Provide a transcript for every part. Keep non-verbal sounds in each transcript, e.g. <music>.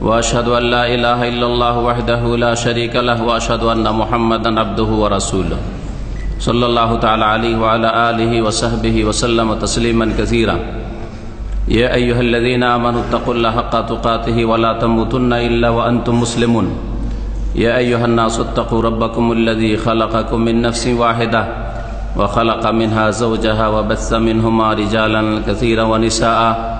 وأشهد أن لا إله إلا الله وحده لا شريك له وأشهد أن محمدا عبده ورسوله. صلى الله تعالى عليه وعلى آله وصحبه وسلم تسليما كثيرا. يا أيها الذين آمنوا اتقوا الله حق تقاته ولا تموتن إلا وأنتم مسلمون. يا أيها الناس اتقوا ربكم الذي خلقكم من نفس واحدة وخلق منها زوجها وبث منهما رجالا كثيرا ونساء.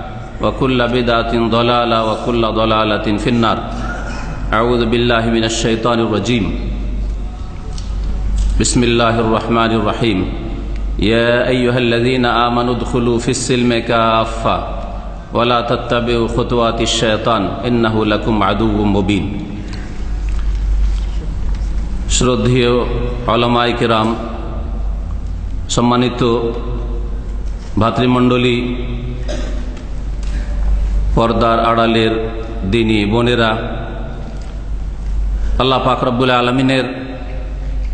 وكل بدعة ضلالة وكل ضلالة في النار أعوذ بالله من الشيطان الرجيم بسم الله الرحمن الرحيم يا أيها الذين آمنوا ادخلوا في السلم كافة ولا تتبعوا خطوات الشيطان إنه لكم عدو مبين শ্রদ্ধেয় অলমাই কেরাম সম্মানিত ভাতৃমণ্ডলী পর্দার আড়ালের দিনী বোনেরা, আল্লাহ পাকরবুল আলমিনের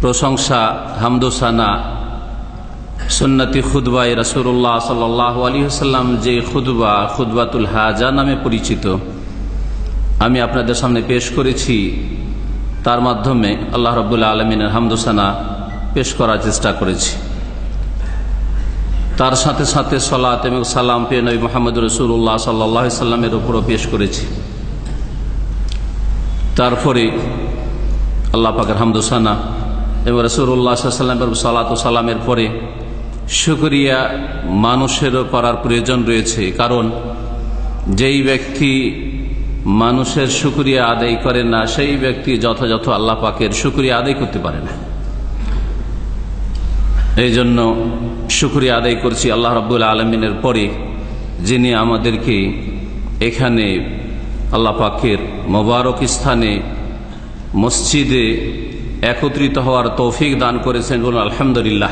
প্রশংসা, হামদোসানা, সুন্নতি খুদবাই রসুল্লাহ সাল আলী যে খুদবা খুদবাতুল হাজা নামে পরিচিত, আমি আপনাদের সামনে পেশ করেছি। তার মাধ্যমে আল্লাহ রবুল্লা আলমিনের হামদোসানা পেশ করার চেষ্টা করেছি। তার সাথে সাথে সলাত এবং সালাম পে নবী মোহাম্মদ রসুল্লাহ সাল্লাহ সাল্লামের উপরও পেশ করেছি। তারপরে আল্লাহ পাকের হামদোসানা এবং রসুল্লাহ সাল্লামের সালাত সালামের পরে শুকরিয়া মানুষেরও করার প্রয়োজন রয়েছে। কারণ যেই ব্যক্তি মানুষের শুক্রিয়া আদায় করে না, সেই ব্যক্তি যথাযথ আল্লাহ পাকের শুক্রিয়া আদায় করতে পারে না। এই জন্য শুক্রিয়া আদায় করছি আল্লাহ রব্বুল আলমিনের পরে যিনি আমাদেরকে এখানে আল্লাহ পাকের মোবারক স্থানে, মসজিদে একত্রিত হওয়ার তৌফিক দান করেছেন বলুন আলহামদুলিল্লাহ।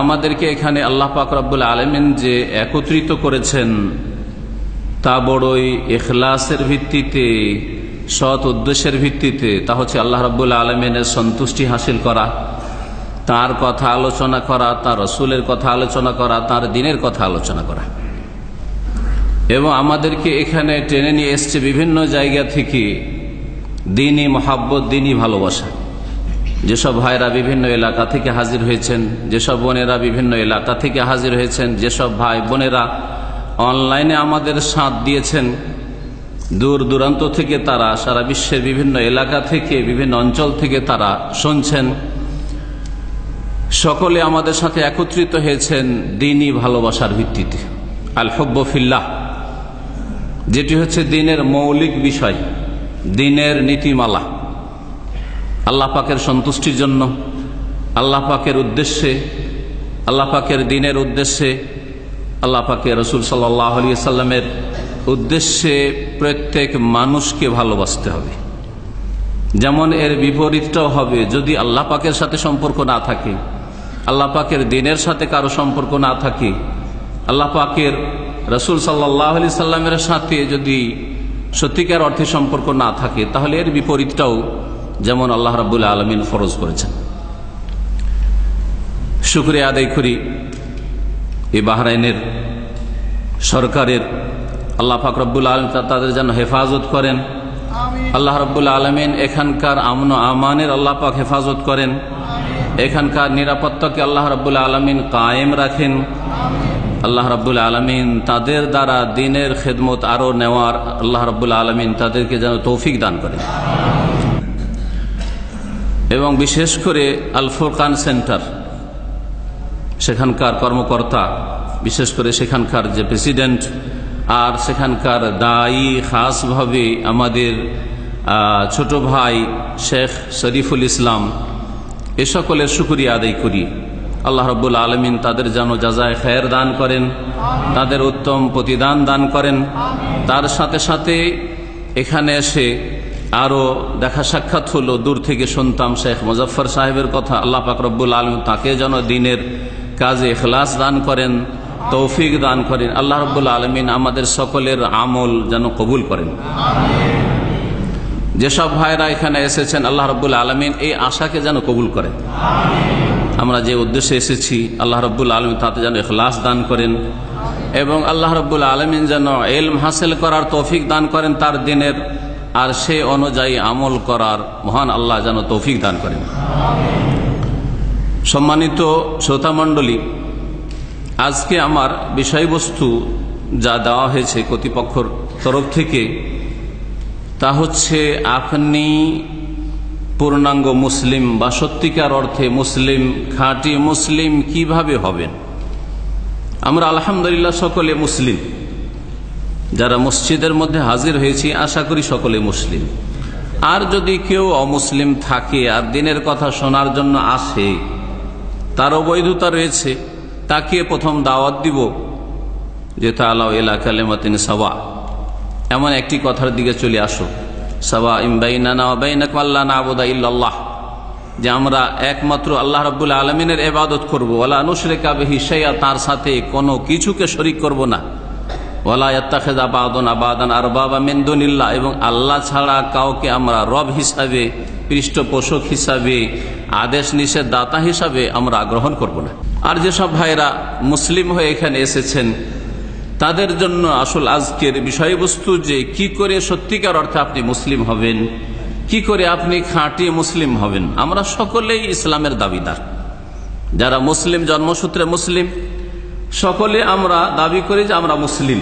আমাদেরকে এখানে আল্লাহ পাক রব্বুল আলমিন যে একত্রিত করেছেন, তা বড়ই এখলাসের ভিত্তিতে, সৎ উদ্দেশ্যের ভিত্তিতে, তা হচ্ছে আল্লাহ রব্বুল আলমিনের সন্তুষ্টি হাসিল করা। তার কথা আলোচনা করা, তার রসুলের কথা আলোচনা করা, তার দিনের কথা আলোচনা করা। এবং আমাদেরকে এখানে টেনে নিয়ে এসছে বিভিন্ন জায়গা থেকে দিনই মহাব্বত, দিনই ভালোবাসা। যেসব ভাইরা বিভিন্ন এলাকা থেকে হাজির হয়েছেন, যেসব বোনেরা বিভিন্ন এলাকা থেকে হাজির হয়েছেন, যেসব ভাই বোনেরা অনলাইনে আমাদের সাঁত দিয়েছেন, দূর দূরান্ত থেকে তারা, সারা বিশ্বের বিভিন্ন এলাকা থেকে, বিভিন্ন অঞ্চল থেকে তারা শুনছেন। সকলে আমাদের সাথে একত্রিত হয়েছেন দিনই ভালোবাসার ভিত্তিতে। আল হব্বফিল্লাহ যেটি হচ্ছে দিনের মৌলিক বিষয়, দিনের নীতিমালা। আল্লাহ পাকের সন্তুষ্টির জন্য, আল্লাহ পাকের উদ্দেশ্যে, আল্লাহ পাকের দিনের উদ্দেশ্যে, আল্লাহ পাকে রসুল সাল্লাহ আলিয়া সাল্লামের উদ্দেশ্যে প্রত্যেক মানুষকে ভালোবাসতে হবে। যেমন এর বিপরীতটাও হবে, যদি আল্লাহ পাকের সাথে সম্পর্ক না থাকে আল্লাহ পাকের দিনের সাথে কারও সম্পর্ক না থাকে। আল্লাহ পাকের রসুল সাল্লাহ আলি সাল্লামের সাথে যদি সত্যিকার অর্থে সম্পর্ক না থাকে তাহলে এর বিপরীতটাও যেমন আল্লাহ রাবুল আলমিন ফরজ করেছেন। শুক্রিয়া আদায় করি এই বাহরাইনের সরকারের। আল্লাহ পাক রব্বুল আলম তাদের যেন হেফাজত করেন। আল্লাহ রব্বুল আলমিন এখানকার আমন আমানের আল্লাহ পাক হেফাজত করেন। এখানকার নিরাপত্তাকে আল্লাহ রব্বুল আলমিন কায়েম রাখেন। আল্লাহ রব্বুল আলমিন তাদের দ্বারা দিনের খেদমত আরও নেওয়ার আল্লাহ রব্বুল আলমিন তাদেরকে যেন তৌফিক দান করেন এবং বিশেষ করে আল ফুরকান সেন্টার, সেখানকার কর্মকর্তা, বিশেষ করে সেখানকার যে প্রেসিডেন্ট আর সেখানকার দায়ী খাসভাবে আমাদের ছোট ভাই শেখ শরীফুল ইসলাম এ সকলের শুক্রিয়া আদায় করি। আল্লাহ রব্বুল আলমিন তাদের যেন যাজায় খের দান করেন, তাদের উত্তম প্রতিদান দান করেন। তার সাথে সাথে এখানে এসে আরও দেখা সাক্ষাৎ হলো দূর থেকে শুনতাম শেখ মুজফর সাহেবের কথা। আল্লাহ রব্বুল আলম তাকে যেন দিনের কাজে এখলাস দান করেন, তৌফিক দান করেন। আল্লাহ রব্বুল আলমিন আমাদের সকলের আমল যেন কবুল করেন। যেসব ভাইরা এখানে এসেছেন, আল্লাহ রব্বুল আলমিন এই আশাকে যেন কবুল করে আমরা যে উদ্দেশ্যে এসেছি, আল্লাহ রব্বুল আলমিন তাতে যেন এখলাস দান করেন এবং আল্লাহ রব্বুল আলমিন যেন এলম হাসিল করার তৌফিক দান করেন তার দিনের আর সে অনুযায়ী আমল করার মহান আল্লাহ যেন তৌফিক দান করেন। সম্মানিত শ্রোতামণ্ডলী আজকে আমার বিষয়বস্তু যা দেওয়া হয়েছে কর্তৃপক্ষর তরফ থেকে তা হচ্ছে আপনি পূর্ণাঙ্গ মুসলিম বা সত্যিকার অর্থে মুসলিম, খাঁটি মুসলিম কীভাবে হবেন? আমরা আলহামদুলিল্লাহ সকলে মুসলিম। যারা মসজিদের মধ্যে হাজির হয়েছি, আশা করি সকলে মুসলিম। আর যদি কেউ অমুসলিম থাকে আর দিনের কথা শোনার জন্য আসে তার বৈধতা রয়েছে, তাকে প্রথম দাওয়াত দিব যে তালাও এলা কালেমাতিন সাওয়া। এমন একটি কথার দিকে চলে আসো। সাবা ইম্বাইনাল্লাহ যে আমরা একমাত্র আল্লাহ রব্বুল আলমিনের এবাদত করব। ওলা নুসরে কাবে হিসাইয়া তার সাথে কোনো কিছুকে শরিক করব না। ওলা ইয়াত্তাখেদ আবাদন আবাদান আর বাবা মেন্দুনিল্লাহ এবং আল্লাহ ছাড়া কাউকে আমরা রব হিসাবে, পৃষ্ঠপোষক হিসাবে, আদেশ নিষেধ দাতা হিসাবে আমরা গ্রহণ করব না। আর যেসব ভাইরা মুসলিম হয়ে এখানে এসেছেন তাদের জন্য আসল আজকের বিষয়বস্তু যে কি করে সত্যিকার অর্থে আপনি মুসলিম হবেন, কি করে আপনি খাঁটি মুসলিম হবেন, আমরা সকলেই ইসলামের দাবিদার। যারা মুসলিম, জন্মসূত্রে মুসলিম, সকলে আমরা দাবি করি যে আমরা মুসলিম।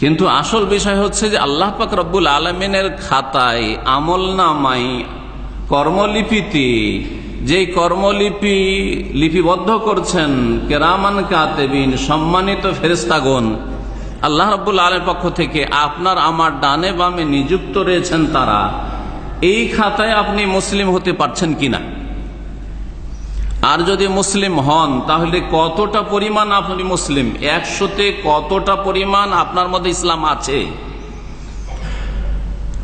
কিন্তু আসল বিষয় হচ্ছে যে আল্লাহ পাক রব্বুল আলমিনের খাতায় আমল নামাই কর্মলিপিতে যে কর্মলিপি লিপিবদ্ধ করছেন কেরামান কাতেবিন, সম্মানিত ফেরেস্তাগণ আল্লাহ রব্বুল আলের পক্ষ থেকে আপনার আমার ডানে বামে নিযুক্ত রয়েছেন তারা। এই খাতায় আপনি মুসলিম হতে পারছেন কিনা? আর যদি মুসলিম হন, তাহলে কতটা পরিমাণ আপনি মুসলিম? একশোতে কতটা পরিমাণ আপনার মধ্যে ইসলাম আছে?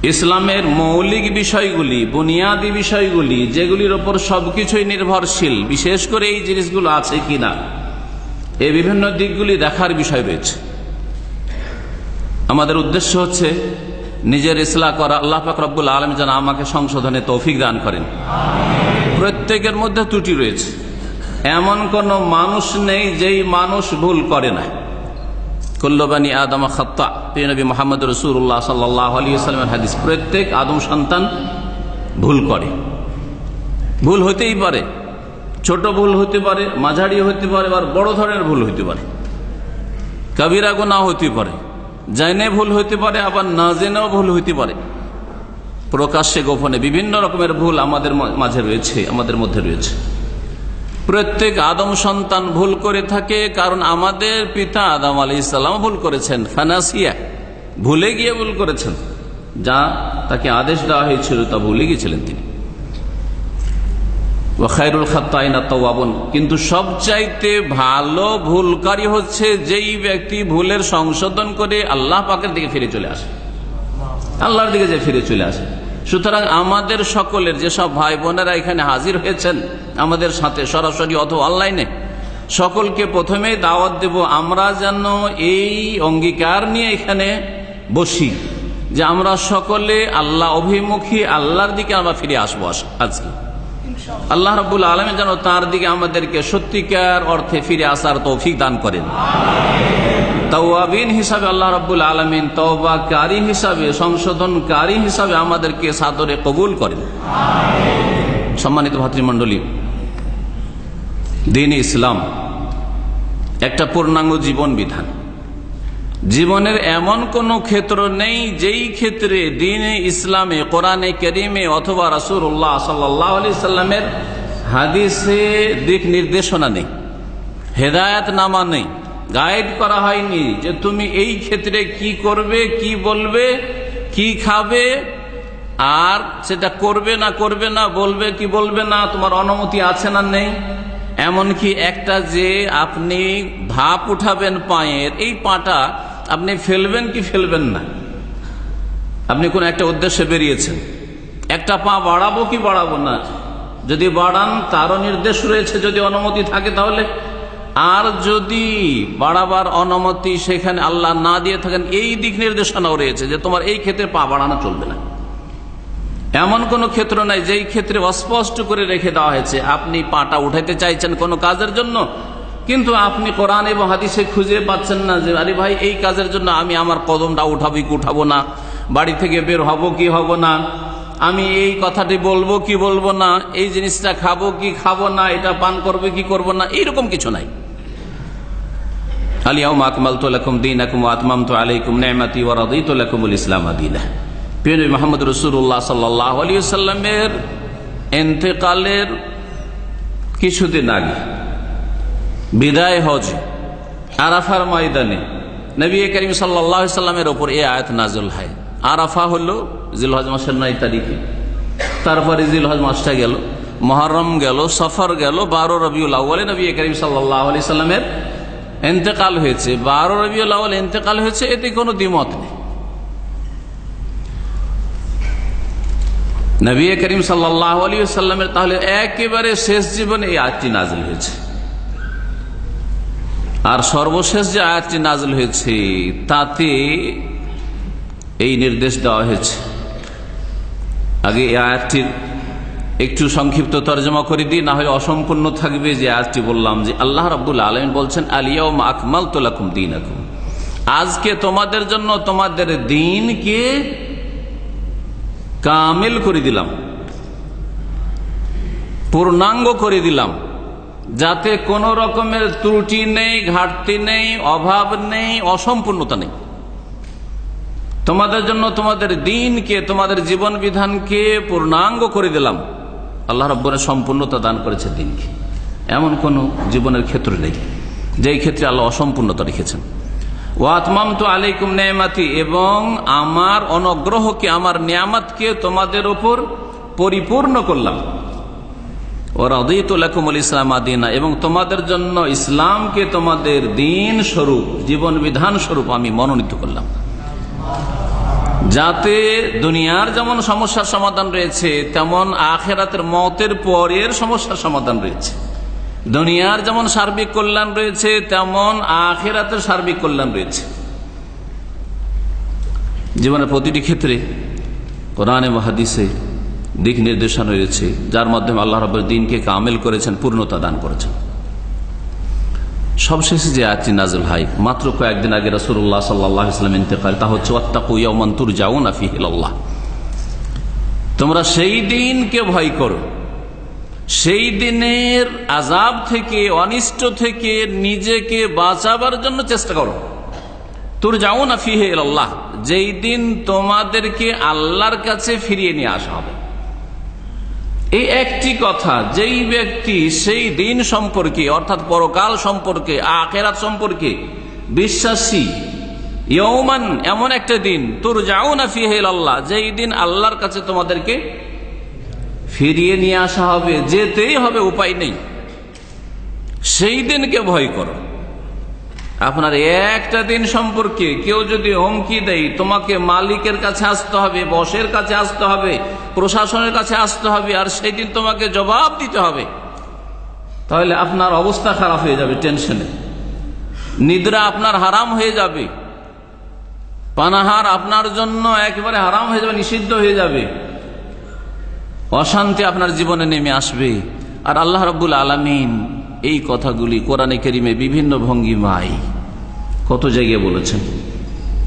ইসলামের মৌলিক বিষয়গুলি, বুনিয়াদী বিষয়গুলি, যেগুলির ওপর সবকিছুই নির্ভরশীল, বিশেষ করে এই জিনিসগুলো আছে কিনা এই বিভিন্ন দিকগুলি দেখার বিষয় রয়েছে। আমাদের উদ্দেশ্য হচ্ছে নিজের ইসলাহ করা। আল্লাহ রব্বুল আলম যেন আমাকে সংশোধনে তৌফিক দান করেন। প্রত্যেকের মধ্যে ত্রুটি রয়েছে। এমন কোন মানুষ নেই যেই মানুষ ভুল করে না কুল্লবানী আদম খত্তা নবী মোহাম্মদ রসুল্লাহ সাল্লাহ আলী সাল্লামের হাদিস, প্রত্যেক আদম সন্তান ভুল করে। ভুল হতেই পারে, ছোট ভুল হতে পারে, মাঝারি হতে পারে আর বড় ধরনের ভুল হতে পারে। কবিরা গোনা হতে পারে জেনে ভুল হইতে পারে, আবার না জেনেও ভুল হইতে পারে। প্রকাশ্যে গোপনে বিভিন্ন রকমের ভুল আমাদের মাঝে রয়েছে, আমাদের মধ্যে রয়েছে। প্রত্যেক আদম সন্তান ভুল করে থাকে, কারণ আমাদের পিতা আদম আলি ইসলাম ভুল করেছেন। ফানাসিয়া, ভুলে গিয়ে ভুল করেছেন। যা তাকে আদেশ দেওয়া হয়েছিল, তা ভুলে গিয়েছিলেন তিনি। কিন্তু সবচাইতে ভালো ভুলকারী হচ্ছে যেই ব্যক্তি ভুলের সংশোধন করে আল্লাহ পাকের দিকে ফিরে চলে আসে। আল্লাহর দিকে যে ফিরে চলে আসে। সুতরাং আমাদের সকলের যেসব ভাই বোনেরা এখানে হাজির হয়েছেন আমাদের সাথে সরাসরি অথবা অনলাইনে সকলকে প্রথমেই দাওয়াত দেব আমরা যেন এই অঙ্গীকার নিয়ে এখানে বসি যে আমরা সকলে আল্লাহ অভিমুখী আল্লাহর দিকে আমরা ফিরে আসব আজকে। আল্লাহ রবুল আলমী যেন তার দিকে আমাদেরকে সত্যিকার অর্থে ফিরে আসার তৌফিক দান করেন। তওয়াবিন হিসাবে আল্লাহ রব্বুল আলমিন তওবাকারী হিসাবে, সংশোধনকারী হিসাবে আমাদেরকে সাদরে কবুল করেন। সম্মানিত ভাতৃমণ্ডলী, দিন ইসলাম একটা পূর্ণাঙ্গ জীবন বিধান। জীবনের এমন কোন ক্ষেত্র নেই যেই ক্ষেত্রে দিন ইসলামে, কোরআনে করিমে অথবা রাসুল্লাহ সাল্লাহ আলি সাল্লামের হাদিসে দিক নির্দেশনা নেই, হেদায়ত নামা নেই। গাইড করা হয়নি যে তুমি এই ক্ষেত্রে কি করবে, কি বলবে, কি খাবে, আর সেটা করবে না করবে না, বলবে কি বলবে না, তোমার অনুমতি আছে না নেই। এমনকি একটা যে আপনি ভাপ উঠাবেন পায়ের, এই পাটা আপনি ফেলবেন কি ফেলবেন না। আপনি কোন একটা উদ্দেশ্যে বেরিয়েছেন। একটা পা বাড়াবো কি বাড়াবো না। যদি বাড়ান, তারও নির্দেশ রয়েছে, যদি অনুমতি থাকে তাহলে আর যদি বাড়াবার অনুমতি সেখানে আল্লাহ না দিয়ে থাকেন, এই দিক নির্দেশনাও রয়েছে যে তোমার এই ক্ষেত্রে পা বাড়ানো চলবে না। এমন কোন ক্ষেত্র নাই, যেই ক্ষেত্রে অস্পষ্ট করে রেখে দেওয়া হয়েছে, আপনি পাটা উঠাইতে চাইছেন কোনো কাজের জন্য, কিন্তু আপনি কোরআন এবং হাদিসে খুঁজে পাচ্ছেন না যে, আরে ভাই, এই কাজের জন্য আমি আমার কদমটা উঠাবো কি উঠাবো না, বাড়ি থেকে বের হব কি হব না, আমি এই কথাটি বলব কি বলব না, এই জিনিসটা খাব কি খাব না, এটা পান করবে কি করব না, এইরকম কিছু নাই। দিন তো ইসলাম সাল্লামের কিছুদিন আগে বিদায় হজ আরাফার ময়দানে নবী করিম সাল্লামের ওপর এ আয়াত নাজুল হয়। আরাফা হলো জিলহজ মাসের নয় তারিখে। তারপরে জিলহজ মাসটা গেল, মহরম গেল, সফর গেল, বারো রবিউল আউ্বালে নবী করিম সাল্লাহ আলি সাল্লামের এন্তেকাল হয়েছে। বারো রবিউল আউ্ল এন্তেকাল হয়েছে, এতে কোনো দ্বিমত নেই। নবী করিম সাল্লাহ আলী সাল্লামের তাহলে একেবারে শেষ জীবনে এই আয়াতটি নাজিল হয়েছে। আর সর্বশেষ যে আয়াতটি নাজিল হয়েছে, তাতে এই নির্দেশ দেওয়া হয়েছে। আগে এই আয়াতটির একটু সংক্ষিপ্ত তর্জমা করে দিই, না হয় অসম্পূর্ণ থাকবে যে আয়াতটি বললাম যে আল্লাহ রাবুল আলম বলছেন আলিয়াউম আকমাল তোলাকুম দিন আকুম আজকে তোমাদের জন্য তোমাদের দিনকে কামেল করে দিলাম, পূর্ণাঙ্গ করে দিলাম, যাতে কোনো রকমের ত্রুটি নেই, ঘাটতি নেই, অভাব নেই, অসম্পূর্ণতা নেই। তোমাদের জন্য তোমাদের দিনকে, তোমাদের জীবন বিধানকে পূর্ণাঙ্গ করে দিলাম। আল্লাহ রব্বরের সম্পূর্ণতা দান করেছে দিনকে। এমন কোন জীবনের ক্ষেত্র নেই, যেই ক্ষেত্রে আল্লাহ অসম্পূর্ণতা রেখেছেন। ও আতমাম তো আলাইকুম নেয়ামাতি, এবং আমার অনগ্রহকে, আমার নিয়ামতকে তোমাদের ওপর পরিপূর্ণ করলাম। ইসলাম আদিনা, এবং তোমাদের জন্য ইসলামকে তোমাদের দিন স্বরূপ, জীবন বিধান স্বরূপ আমি মনোনীত করলাম। যাতে দুনিয়ার যেমন সমস্যার সমাধান রয়েছে, তেমন আখেরাতের মতের পরের সমস্যার সমাধান রয়েছে। দুনিয়ার যেমন সার্বিক কল্যাণ রয়েছে, তেমন আখেরাতের সার্বিক কল্যাণ রয়েছে। জীবনের প্রতিটি ক্ষেত্রে কোরআনে মহাদিসে দিক নির্দেশনা রয়েছে, যার মাধ্যমে আল্লাহ রবের দিনকে কামেল করেছেন, পূর্ণতা দান করেছেন। সবশেষে যে আয়াতটি নাজুল হাই মাত্র কয়েকদিন আগে রসুল্লাহ সাল্লাহ ইসলাম ইন্তেকাল, তা হচ্ছে ওয়াত্তাকুয়ামন্তুর যাও নাফি হিল্লাহ তোমরা সেই দিনকে ভয় করো। সেই দিনের আজাব থেকে, অনিষ্ট থেকে নিজেকে বাঁচাবার জন্য চেষ্টা করো। তোর যাও না ফিহে আল্লাহ যেই দিন তোমাদেরকে আল্লাহর কাছে ফিরিয়ে নিয়ে আসা হবে। এই একটি কথা, যেই ব্যক্তি সেই দিন সম্পর্কে, অর্থাৎ পরকাল সম্পর্কে, আখেরাত সম্পর্কে বিশ্বাসী ইয়মান এমন একটা দিন তোর যাও না ফিহেল আল্লাহ যেই দিন আল্লাহর কাছে তোমাদেরকে ফিরিয়ে নিয়ে আসা হবে, যেতেই হবে, উপায় নেই। সেই দিনকে ভয় করো। আপনার একটা দিন সম্পর্কে কেউ যদি হুমকি দেয়, তোমাকে মালিকের কাছে আসতে হবে, বসের কাছে আসতে হবে, প্রশাসনের কাছে আসতে হবে, আর সেই দিন তোমাকে জবাব দিতে হবে। তাহলে আপনার অবস্থা খারাপ হয়ে যাবে টেনশনে। নিদ্রা আপনার হারাম হয়ে যাবে। পানাহার আপনার জন্য একেবারে হারাম হয়ে যাবে, নিষিদ্ধ হয়ে যাবে। অশান্তি আপনার জীবনে নেমে আসবে। আর আল্লাহ রব্বুল আলমিন এই কথাগুলি কোরআনে কেরিমে বিভিন্ন ভঙ্গিমায় কত জায়গায় বলেছেন।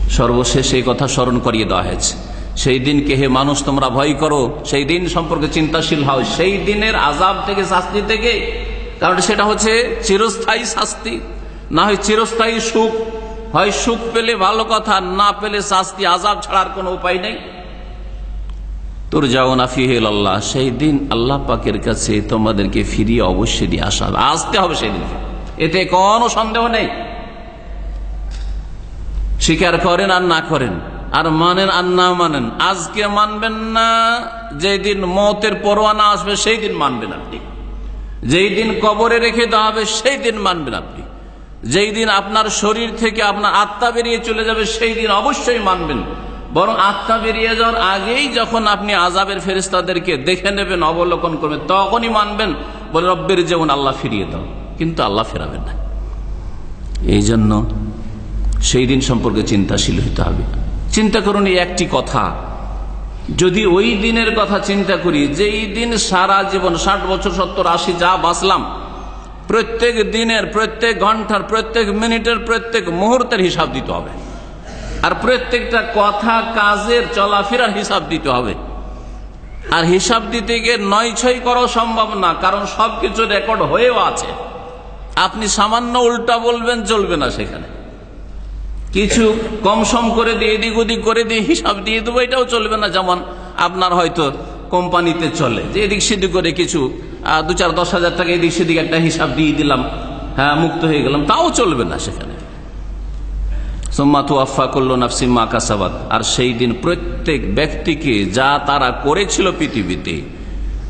সর্বশেষ এই কথা স্মরণ করিয়ে দেওয়া হয়েছে। সেই দিনকে হে মানুষ, তোমরা ভয় করো। সেই দিন সম্পর্কে চিন্তাশীল হও। সেই দিনের আজাব থেকে শাস্তি থেকে। কারণ সেটা হচ্ছে চিরস্থায়ী শাস্তি। না হয় চিরস্থায়ী সুখ। হয় সুখ পেলে ভালো কথা, না পেলে শাস্তি আজাব ছাড়ার কোনো উপায় নেই। তোর যাও না ফিহেল আল্লাহ সেই দিন আল্লাহ পাকের কাছে তোমাদেরকে ফিরিয়ে অবশ্যই দিয়ে আসা হবে আসতে হবে সেই দিনকে এতে কোনো সন্দেহ নেই। স্বীকার করেন আর না করেন, আর মানেন আর না মানেন, আজকে মানবেন না যেদিন মতের পরোয়ানা আসবে, সেই দিন মানবেন আপনি। যেই দিন কবরে রেখে দেওয়া হবে, সেই দিন মানবেন আপনি। যেই দিন আপনার শরীর থেকে আপনার আত্মা বেরিয়ে চলে যাবে, সেই দিন অবশ্যই মানবেন। বরং আত্মা বেরিয়ে যাওয়ার আগেই যখন আপনি আজাবের ফেরিস্তাদেরকে দেখে নেবেন, অবলোকন করবেন, তখনই মানবেন, বলে রব্বের যেমন আল্লাহ ফিরিয়ে দাও, কিন্তু আল্লাহ ফেরাবেন না। এই জন্য সেই দিন সম্পর্কে চিন্তাশীল হতে হবে। চিন্তা করুন, এই একটি কথা, যদি ওই দিনের কথা চিন্তা করি, যেই দিন সারা জীবন, ষাট বছর, সত্তর, আশি, যা বাঁচলাম, প্রত্যেক দিনের, প্রত্যেক ঘণ্টার, প্রত্যেক মিনিটের, প্রত্যেক মুহূর্তের হিসাব দিতে হবে। আর প্রত্যেকটা কথা, কাজের, চলাফেরার হিসাব দিতে হবে। আর হিসাব দিতে গিয়ে নয় ছয় করা সম্ভব না, কারণ সবকিছু রেকর্ড হয়েও আছে। আপনি সামান্য উল্টা বলবেন, চলবে না সেখানে। কিছু কম সম করে দিয়ে, এদিক ওদিক করে দিয়ে হিসাব দিয়ে দেবো, এটাও চলবে না। যেমন আপনার হয়তো কোম্পানিতে চলে, যে এদিক সেদিক করে কিছু দু চার দশ হাজার টাকা এদিক সেদিক একটা হিসাব দিয়ে দিলাম হ্যাঁ মুক্ত হয়ে গেলাম, তাও চলবে না সেখানে। সোম্মা তুয়াফা করল নাফসিম্মা কাসাবাদ আর সেই দিন প্রত্যেক ব্যক্তিকে যা তারা করেছিল পৃথিবীতে,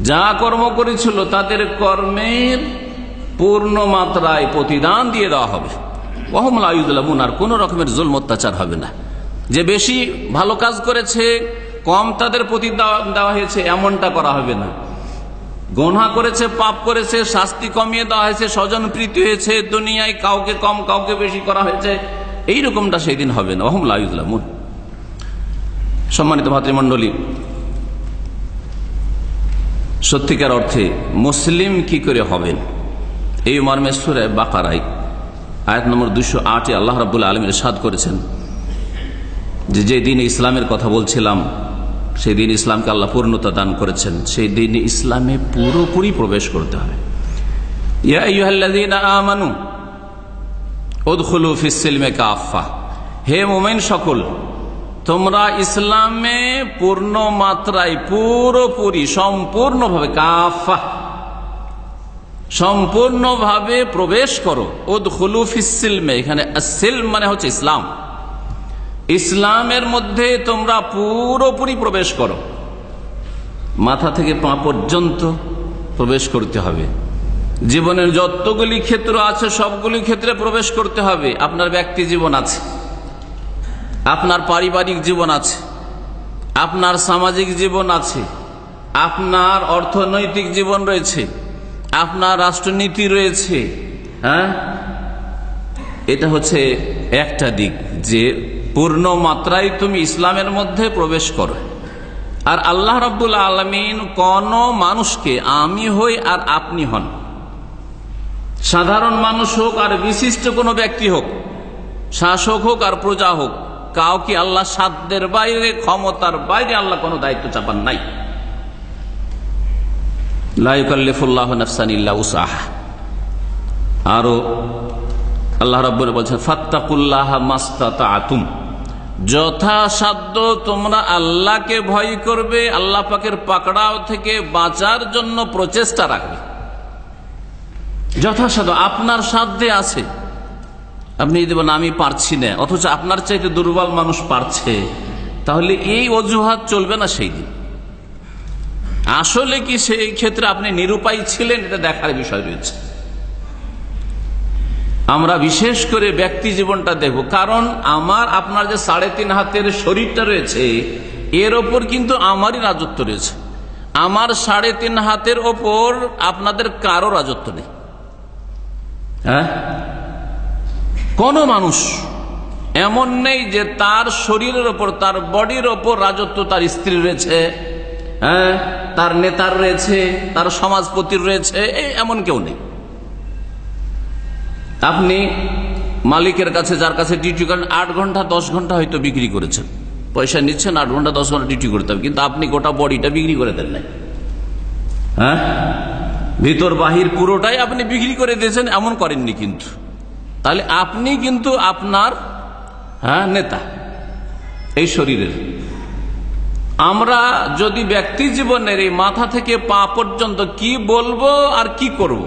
যা কর্ম করেছিল, তাদের কর্মের পূর্ণ মাত্রায় প্রতিদান দিয়ে দেওয়া হবে। ওহমুল আয়ুদুল্লামুন আর কোন রকমের জুল অত্যাচার হবে না। যে বেশি ভালো কাজ করেছে, কম তাদের প্রতিদান দেওয়া হয়েছে, এমনটা করা হবে না। গণা করেছে, পাপ করেছে, শাস্তি কমিয়ে দেওয়া হয়েছে, স্বজন প্রীতি হয়েছে, দুনিয়ায় কাউকে কম, কাউকে বেশি করা হয়েছে এই রকমটা সেই দিন হবে না আয়ুদুল্লামুন সম্মানিত ভাতৃমণ্ডলী, সত্যিকার অর্থে মুসলিম কি করে হবেন? এই মর্মে বাকারাই আয়াত নম্বর দুশো আটে আল্লাহ রাবুল আলমের সাদ করেছেন যে যে দিন ইসলামের কথা বলছিলাম, সেই দিন ইসলামকে আল্লাহ পূর্ণতা দান করেছেন। সেই দিন ইসলামে পুরোপুরি প্রবেশ করতে হবে। ইয়া আমানু উদখুলু ফিস-সিলমে কাফা হে মুমিন সকল, তোমরা ইসলামে পূর্ণ মাত্রায় পুরোপুরি, সম্পূর্ণভাবে কাফা সম্পূর্ণভাবে প্রবেশ করো। উদখুলু ফিস-সিলমে এখানে সিলম মানে হচ্ছে ইসলাম। ইসলামের মধ্যে তোমরা পুরোপুরি প্রবেশ করো। মাথা থেকে পা পর্যন্ত প্রবেশ করতে হবে। জীবনের যতগুলি ক্ষেত্র আছে, সবগুলি ক্ষেত্রে প্রবেশ করতে হবে। আপনার ব্যক্তি জীবন আছে। আপনার পারিবারিক জীবন আছে। আপনার সামাজিক জীবন আছে। আপনার অর্থনৈতিক জীবন রয়েছে। আপনার রাষ্ট্রনীতি রয়েছে। হ্যাঁ? এটা হচ্ছে একটা দিক যে পূর্ণ মাত্রায় তুমি ইসলামের মধ্যে প্রবেশ করো। আর আল্লাহ রব্বুল আলমিন কোন মানুষকে আমি হই আর আপনি হন। সাধারণ মানুষ হোক আর বিশিষ্ট কোনো ব্যক্তি হোক, শাসক হোক আর প্রজা হোক, কাউকে আল্লাহ সাধ্যের বাইরে, ক্ষমতার বাইরে আল্লাহ কোনো দায়িত্ব চাপান নাই। লাইকাল্লিফুল্লাহ নফসানিল্লা উসাহ আরও আল্লাহ রব্বর বলছেন, ফাত্তাকুল্লাহ মাস্তাতা আতুম যথাসাধ্য তোমরা আল্লাহকে ভয় করবে, আল্লাহ পাকের পাকড়াও থেকে বাঁচার জন্য প্রচেষ্টা রাখবে। যথাসাধ্য, আপনার সাধ্যে আছে। আপনি যদি বলেন, আমি পারছি না, অথচ আপনার চাইতে দুর্বল মানুষ পারছে, তাহলে এই অজুহাত চলবে না সেই দিন। আসলে কি সেই ক্ষেত্রে আপনি নিরুপায় ছিলেন, এটা দেখার বিষয় রয়েছে। আমরা বিশেষ করে ব্যক্তি জীবনটা দেখব, কারণ আমার, আপনার যে সাড়ে তিন হাতের শরীরটা রয়েছে, এর ওপর কিন্তু আমারই রাজত্ব রয়েছে। আমার সাড়ে তিন হাতের ওপর আপনাদের কারও রাজত্ব নেই। হ্যাঁ? কোন মানুষ এমন নেই যে তার শরীরের ওপর, তার বডির ওপর রাজত্ব তার স্ত্রী রয়েছে হ্যাঁ? তার নেতার রয়েছে, তার সমাজপতির রয়েছে এমন কেউ নেই। আপনি মালিকের কাছে, যার কাছে ডিউটি করেন, আট ঘণ্টা, দশ ঘণ্টা হয়তো বিক্রি করেছেন। পয়সা নিচ্ছেন, আট ঘণ্টা, দশ ঘণ্টা ডিউটি করতে হবে, কিন্তু আপনি গোটা বডিটা বিক্রি করে দেন নাই। হ্যাঁ? ভিতর বাহির পুরোটাই আপনি বিক্রি করে দিয়েছেন, এমন করেননি কিন্তু। তাহলে আপনি কিন্তু আপনার হ্যাঁ নেতা, এই শরীরের। আমরা যদি ব্যক্তি জীবনের এই মাথা থেকে পা পর্যন্ত কি বলব আর কি করব।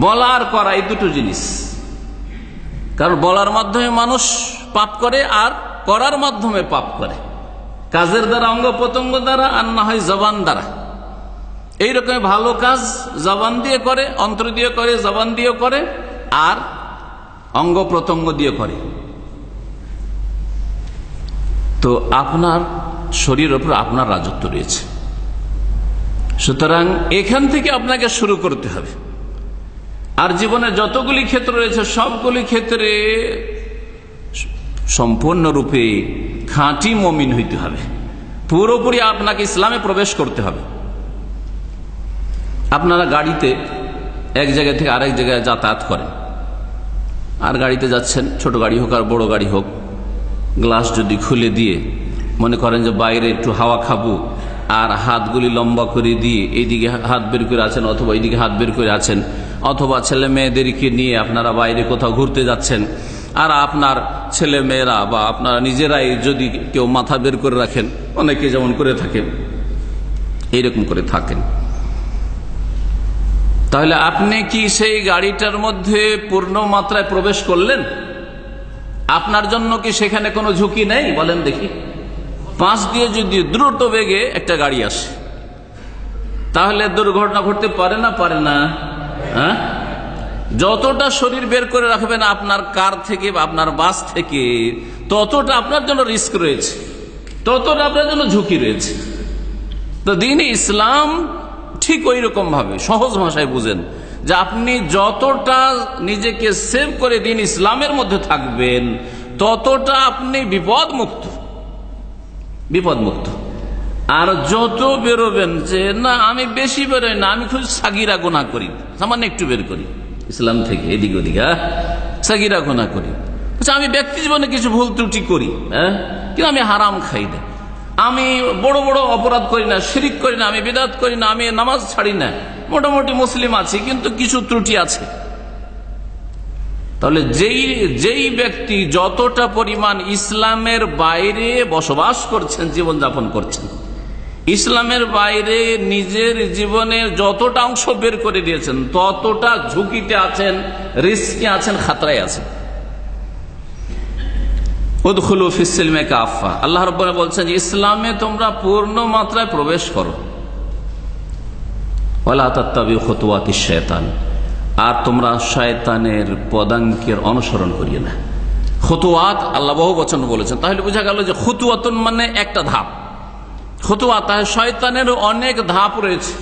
বলা আর করা এই দুটো জিনিস। কারণ বলার মাধ্যমে মানুষ পাপ করে আর করার মাধ্যমে পাপ করে। কাজের দ্বারা, অঙ্গ প্রত্যঙ্গ দ্বারা আর না হয় জবান দ্বারা। এইরকম ভালো কাজ জবান দিয়ে করে, অন্তর দিয়ে করে, জবান দিয়ে করে, আর অঙ্গ প্রত্যঙ্গ দিয়ে করে। তো আপনার শরীরের ওপর আপনার রাজত্ব রয়েছে। সুতরাং এখান থেকে আপনাকে শুরু করতে হবে। আর জীবনে যতগুলি ক্ষেত্র রয়েছে, সবগুলি ক্ষেত্রে সম্পূর্ণরূপে খাঁটি মমিন হইতে হবে। পুরোপুরি আপনাকে ইসলামে প্রবেশ করতে হবে। আপনারা গাড়িতে এক জায়গা থেকে আরেক জায়গায় যাতায়াত করেন। আর গাড়িতে যাচ্ছেন, ছোট গাড়ি হোক আর বড় গাড়ি হোক, গ্লাস যদি খুলে দিয়ে মনে করেন যে বাইরে একটু হাওয়া খাব, আর হাতগুলি লম্বা করে দিয়ে এইদিকে হাত বের করে আছেন অথবা এইদিকে হাত বের করে আছেন, অথবা ছেলে মেয়েদেরকে নিয়ে আপনারা বাইরে কোথাও ঘুরতে যাচ্ছেন, আর আপনার ছেলে মেয়েরা বা আপনারা নিজেরাই যদি কেউ মাথা বের করে রাখেন, অনেকে যেমন করে থাকেন, এইরকম করে থাকেন। তাহলে আপনি কি সেই গাড়িটার মধ্যে পূর্ণ মাত্রায় প্রবেশ করলেন? আপনার জন্য কি সেখানে কোনো ঝুঁকি নেই? বলেন দেখি। পাঁচ দিয়ে যদি দ্রুত বেগে একটা গাড়ি আসে, তাহলে দুর্ঘটনা ঘটতে পারে না? পারে না। হ্যাঁ? যতটা শরীর বের করে রাখবেন আপনার কার থেকে বা আপনার বাস থেকে, ততটা আপনার জন্য রিস্ক রয়েছে। ততটা আপনার জন্য ঝুঁকি রয়েছে। তো দিন ইসলাম ঠিক ওই রকম ভাবে, সহজ ভাষায় বুঝেন, যে আপনি যতটা নিজেকে সেভ করে দিন ইসলামের মধ্যে থাকবেন, ততটা আপনি বিপদ মুক্ত বিপদ মুক্ত আর যত বেরোবেন যে, না, আমি বেশি বেরোই না, আমি খুব সাগিরা গোনা করি। সামান্য একটু বের করি। ইসলাম থেকে এদিক ওদিক হ্যাঁ? সাগিরা গোনা করি। আচ্ছা আমি ব্যক্তি জীবনে কিছু ভুল ত্রুটি করি হ্যাঁ? কিন্তু আমি হারাম খাই না। আমি বড় বড় অপরাধ করি না, শিরিক করি না, আমি বেদাত করি না, আমি নামাজ ছাড়ি না। মোটামুটি মুসলিম আছি, কিন্তু কিছু ত্রুটি আছে। তাহলে যেই যেই ব্যক্তি যতটা পরিমাণ ইসলামের বাইরে বসবাস করছেন, জীবনযাপন করছেন, ইসলামের বাইরে নিজের জীবনের যতটা অংশ বের করে দিয়েছেন, ততটা ঝুঁকিতে আছেন, রিস্কে আছেন, খাতরায় আছেন। আল্লাহ রব বলছেন, ইসলামে তোমরা পূর্ণ মাত্রায় প্রবেশ করো। খতুয়াতি শয়তান আর তোমরা শয়তানের পদাঙ্কের অনুসরণ করিয়ে না। খতুয়াত আল্লাহ বহু বচন বলেছেন। তাহলে বোঝা গেল যে খুতুয়াতন মানে একটা ধাপ। খতুয়াত শয়তানের অনেক ধাপ রয়েছে।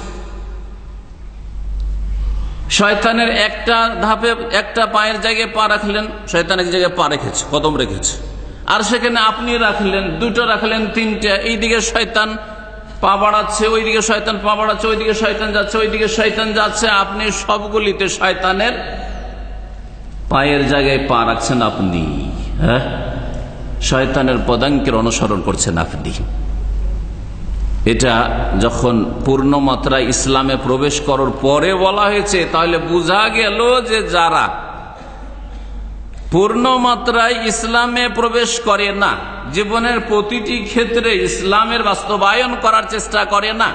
শয়তানের একটা ধাপে একটা পায়ের জায়গায় পা রাখলেন, শয়তান এক জায়গায় পা রেখেছে, কদম রেখেছে। আর সেখানে আপনি রাখলেন, দুটো রাখলেন, তিনটা। এইদিকে শয়তান পা বাড়াচ্ছে, ওইদিকে শয়তান পা বাড়াচ্ছে, ওইদিকে শয়তান যাচ্ছে, ওইদিকে শয়তান যাচ্ছে। আপনি সবগুলিতে শয়তানের পায়ের জায়গায় পা রাখছেন আপনি। হ্যাঁ? শয়তানের পদাঙ্কের অনুসরণ করছেন আপনি। এটা যখন পূর্ণ মাত্রায় ইসলামে প্রবেশ করার পরে বলা হয়েছে, তাহলে বোঝা গেল যে যারা পূর্ণ মাত্রায় ইসলামে প্রবেশ করে না। জীবনের প্রতিটি ক্ষেত্রে ইসলামের বাস্তবায়ন করার চেষ্টা করে না।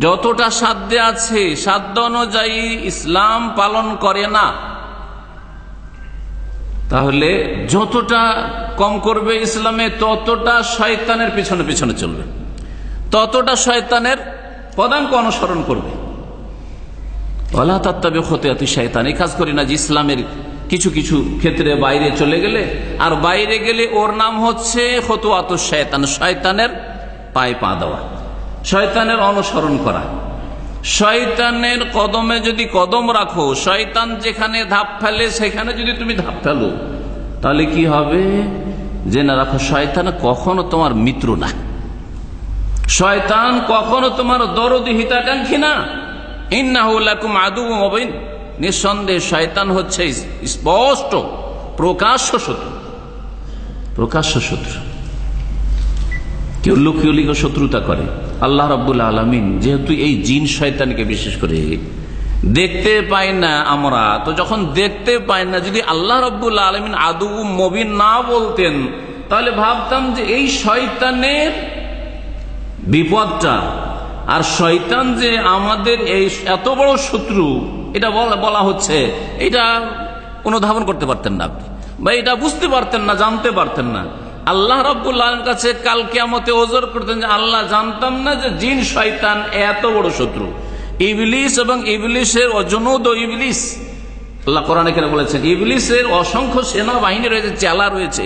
যতটা সাধ্য আছে, সাধ্য অনুযায়ী ইসলাম পালন করে না। তাহলে যতটা কম করবে ইসলামে, ততটা শয়তানের পিছনে পিছনে চলবে। ততটা শয়তানের পদাঙ্ক অনুসরণ করবে। ওলা তাত্তাবে খতিয়াতি শয়তান এই কাজ করি না যে ইসলামের কিছু কিছু ক্ষেত্রে বাইরে চলে গেলে, আর বাইরে গেলে ওর নাম হচ্ছে খতুয়াত শয়তান শয়তানের পায়ে পা দেওয়া, শয়তানের অনুসরণ করা। শয়তানের কদমে যদি কদম রাখো, শয়তান যেখানে ধাপ ফেলে সেখানে যদি তুমি ধাপ ফেলো, তাহলে কি হবে? জেনে রাখো, শয়তান কখনো তোমার মিত্র না। শয়তান কখনো তোমার দরদি হিতাকাঙ্ক্ষী না। ইন্নাহুল্লাকুম আদু মবিন। নিঃসন্দেহে শয়তান হচ্ছে স্পষ্ট প্রকাশ্য শত্রু। প্রকাশ্য শত্রু। কেউ লুকিয়ে লুকিয়ে শত্রুতা করে। আল্লাহ রব্বুল আলমিন যেহেতু এই জিন শয়তানকে বিশেষ করে দেখতে পাই না আমরা, তো যখন দেখতে পাই না, যদি আল্লাহ রব্বুল আলমিন আদু মবিন না বলতেন, তাহলে ভাবতাম যে এই শয়তানের বিপদটা আর শয়তান যে আমাদের এই এত বড় শত্রু, এটা বলা হচ্ছে, এটা অনুধাবন করতে পারতেন না আপনি। বা এটা বুঝতে পারতেন না, জানতে পারতেন না। আল্লাহ রব্বুল্লাহ কাছে কাল কেমতে ওজোর করতেন যে, আল্লাহ, জানতাম না যে জিন শয়তান এত বড় শত্রু। ইবলিস এবং ইবলিসের অজনুদ ইবলিস, আল্লাহ কোরআন এখানে বলেছেন? ইবলিসের অসংখ্য সেনাবাহিনী রয়েছে, চেলা রয়েছে।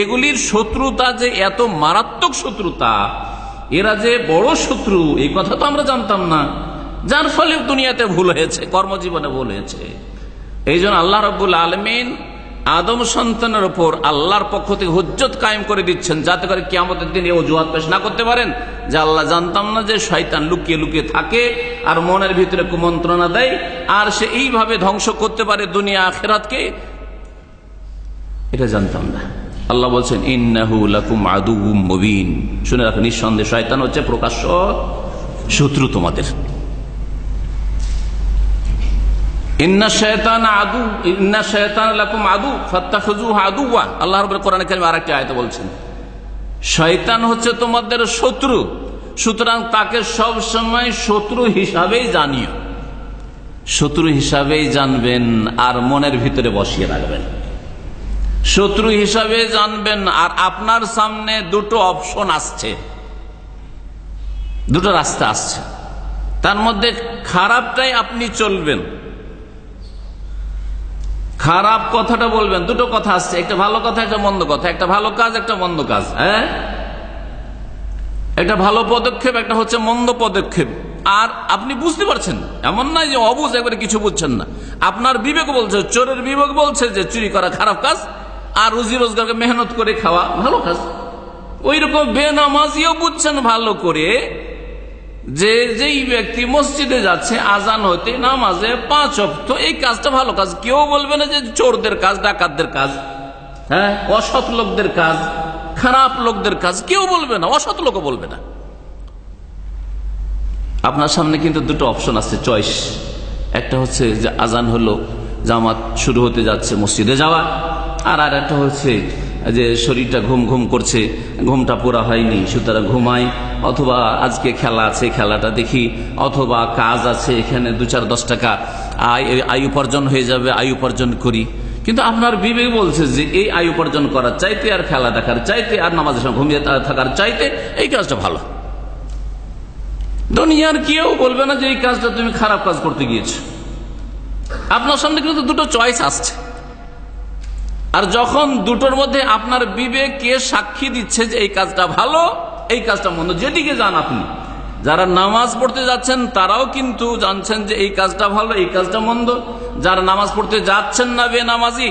এগুলির শত্রুতা যে এত মারাত্মক শত্রুতা এরা যে বড় শত্রু, এই কথা তো আমরা জানতাম না। যার ফলে দুনিয়াতে ভুল হয়েছে, কর্মজীবনে ভুল হয়েছে। এই জন্য আল্লাহ রব্বুল আলমিন আদম সন্তানের ওপর আল্লাহর পক্ষ থেকে হুজ্জত কায়েম করে দিচ্ছেন, যাতে করে কিয়ামতের দিন এই অজুহাত পেশ না করতে পারেন। যে আল্লাহ জানতাম না যে শয়তান লুকিয়ে লুকিয়ে থাকে আর মনের ভিতরে কুমন্ত্রণা দেয়, আর সে এইভাবে ধ্বংস করতে পারে দুনিয়া আখেরাতকে। এটা জানতাম না। আল্লাহ বলছেন, ইন্নাহু লাকুম আদু শুনে রাখো, নিঃসন্দেহ শয়তান হচ্ছে প্রকাশ্য শত্রু তোমাদের। শয়তান হচ্ছে তোমাদের শত্রু, সুতরাং তাকে শত্রু হিসাবেই জানিও। শত্রু হিসাবেই জানবেন আর মনের ভিতরে বসিয়ে রাখবেন। শত্রু হিসাবে জানবেন আর আপনার সামনে দুটো অপশন আসছে। দুটো রাস্তা আসছে। তার মধ্যে খারাপটাই আপনি চলবেন। খারাপ কথাটা বলবেন, দুটো কথা আসছে, একটা ভালো কথা, একটা মন্দ কথা। একটা ভালো কাজ, একটা মন্দ কাজ হ্যাঁ? একটা ভালো পদক্ষেপ, একটা হচ্ছে মন্দ পদক্ষেপ। আর আপনি বুঝতে পারছেন, এমন নয় যে অবুঝ, একবারে কিছু বুঝছেন না। আপনার বিবেক বলছে, চোরের বিবেক বলছে যে চুরি করা খারাপ কাজ আর রুজি রোজগারকে মেহনত করে খাওয়া ভালো কাজ। ওই রকম বেনামাজিও বুঝছেন ভালো করে যে যেই ব্যক্তি মসজিদে যাচ্ছে, আজান হতে নামাজে পাঁচ অক্ত, এই কাজটা ভালো কাজ। কেউ বলবে না যে চোরদের কাজ, ডাকাতদের কাজ হ্যাঁ অসৎ লোকদের কাজ, খারাপ লোকদের কাজ। কেউ বলবে না, অসৎ লোকও বলবে না। আপনার সামনে কিন্তু দুটো অপশন আছে, চয়েস। একটা হচ্ছে যে আজান হলো, জামাত শুরু হতে যাচ্ছে মসজিদে যাওয়া। আর আর একটা হচ্ছে যে শরীরটা ঘুম ঘুম করছে, ঘুমটা পুরা হয়নি, সুতরাং ঘুমাই, অথবা আজকে খেলা আছে, খেলাটা দেখি, অথবা কাজ আছে, এখানে দু চার দশ টাকা আয় উপার্জন হয়ে যাবে, আয় উপার্জন করি। কিন্তু আপনার বিবেক বলছে যে এই আয় উপার্জন করার চাইতে আর খেলা দেখার চাইতে আর নামাজের সময় ঘুমিয়ে থাকার চাইতে এই কাজটা ভালো। দুনিয়ার কেউ বলবে না যে এই কাজটা তুমি খারাপ কাজ করতে গিয়েছো। আপনার সামনে কিন্তু দুটো চয়েস আসছে। আর যখন দুটোর মধ্যে আপনার বিবেককে সাক্ষী দিচ্ছে যে এই কাজটা ভালো, এই কাজটা মন্দ, যেদিকে যান আপনি। যারা নামাজ পড়তে যাচ্ছেন, তারাও কিন্তু জানছেন যে এই কাজটা ভালো, এই কাজটা মন্দ। যারা নামাজ পড়তে যাচ্ছেন না বে নামাজি,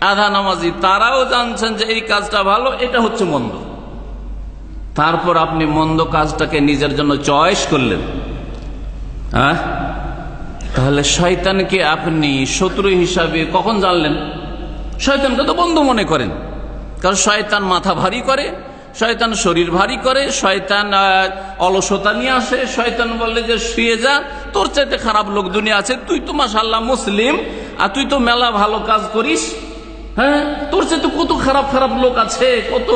আধা নামাজি, তারাও জানছেন যে এই কাজটা ভালো, এটা হচ্ছে মন্দ। তারপর আপনি মন্দ কাজটাকে নিজের জন্য চয়েস করলেন। হ্যাঁ? তাহলে শয়তানকে আপনি শত্রু হিসাবে কখন জানলেন? শয়তানকে তো বন্ধু মনে করেন। কারণ শয়তান মাথা ভারী করে, শয়তান শরীর ভারী করে, শয়তান অলসতা নিয়ে আসে। শয়তান বললে যে, শুয়ে যা, তোর চাইতে খারাপ লোক দুনিয়া আছে, তুই তো মাসাল্লাহ মুসলিম, আর তুই তো মেলা ভালো কাজ করিস। হ্যাঁ? তোর চাইতে কত খারাপ খারাপ লোক আছে, কত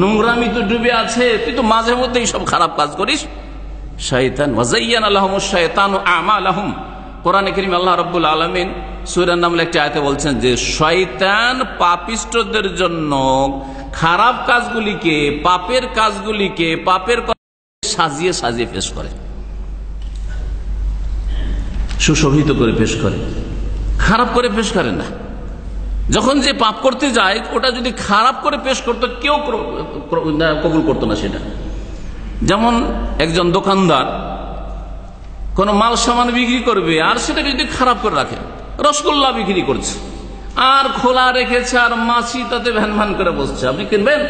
নোংরামি তো ডুবে আছে, তুই তো মাঝে মধ্যে সব খারাপ কাজ করিস। শয়তান, ওয়াজাইয়ান আলহম শয়তান আমা আলহম কোরআন করিম আল্লাহ রব্বুল আলমিন সুরান নামলে একটি আয়তে বলছেন যে, শয়তান পাপিষ্টদের জন্য খারাপ কাজগুলিকে, পাপের কাজগুলিকে, পাপের সাজিয়ে সাজিয়ে পেশ করে। সুশোভিত করে পেশ করে। খারাপ করে পেশ করে না। যখন যে পাপ করতে যায়, ওটা যদি খারাপ করে পেশ করতো, কেউ কবুল করতো না সেটা। যেমন একজন দোকানদার কোন মাল সামান বিক্রি করবে, আর সেটাকে যদি খারাপ করে রাখে, রসগোল্লা বিক্রি করছে, আর খোলা রেখেছে, আর মাছি তাতে ভ্যান ভ্যান করে বসছে, আপনি কিনবেন?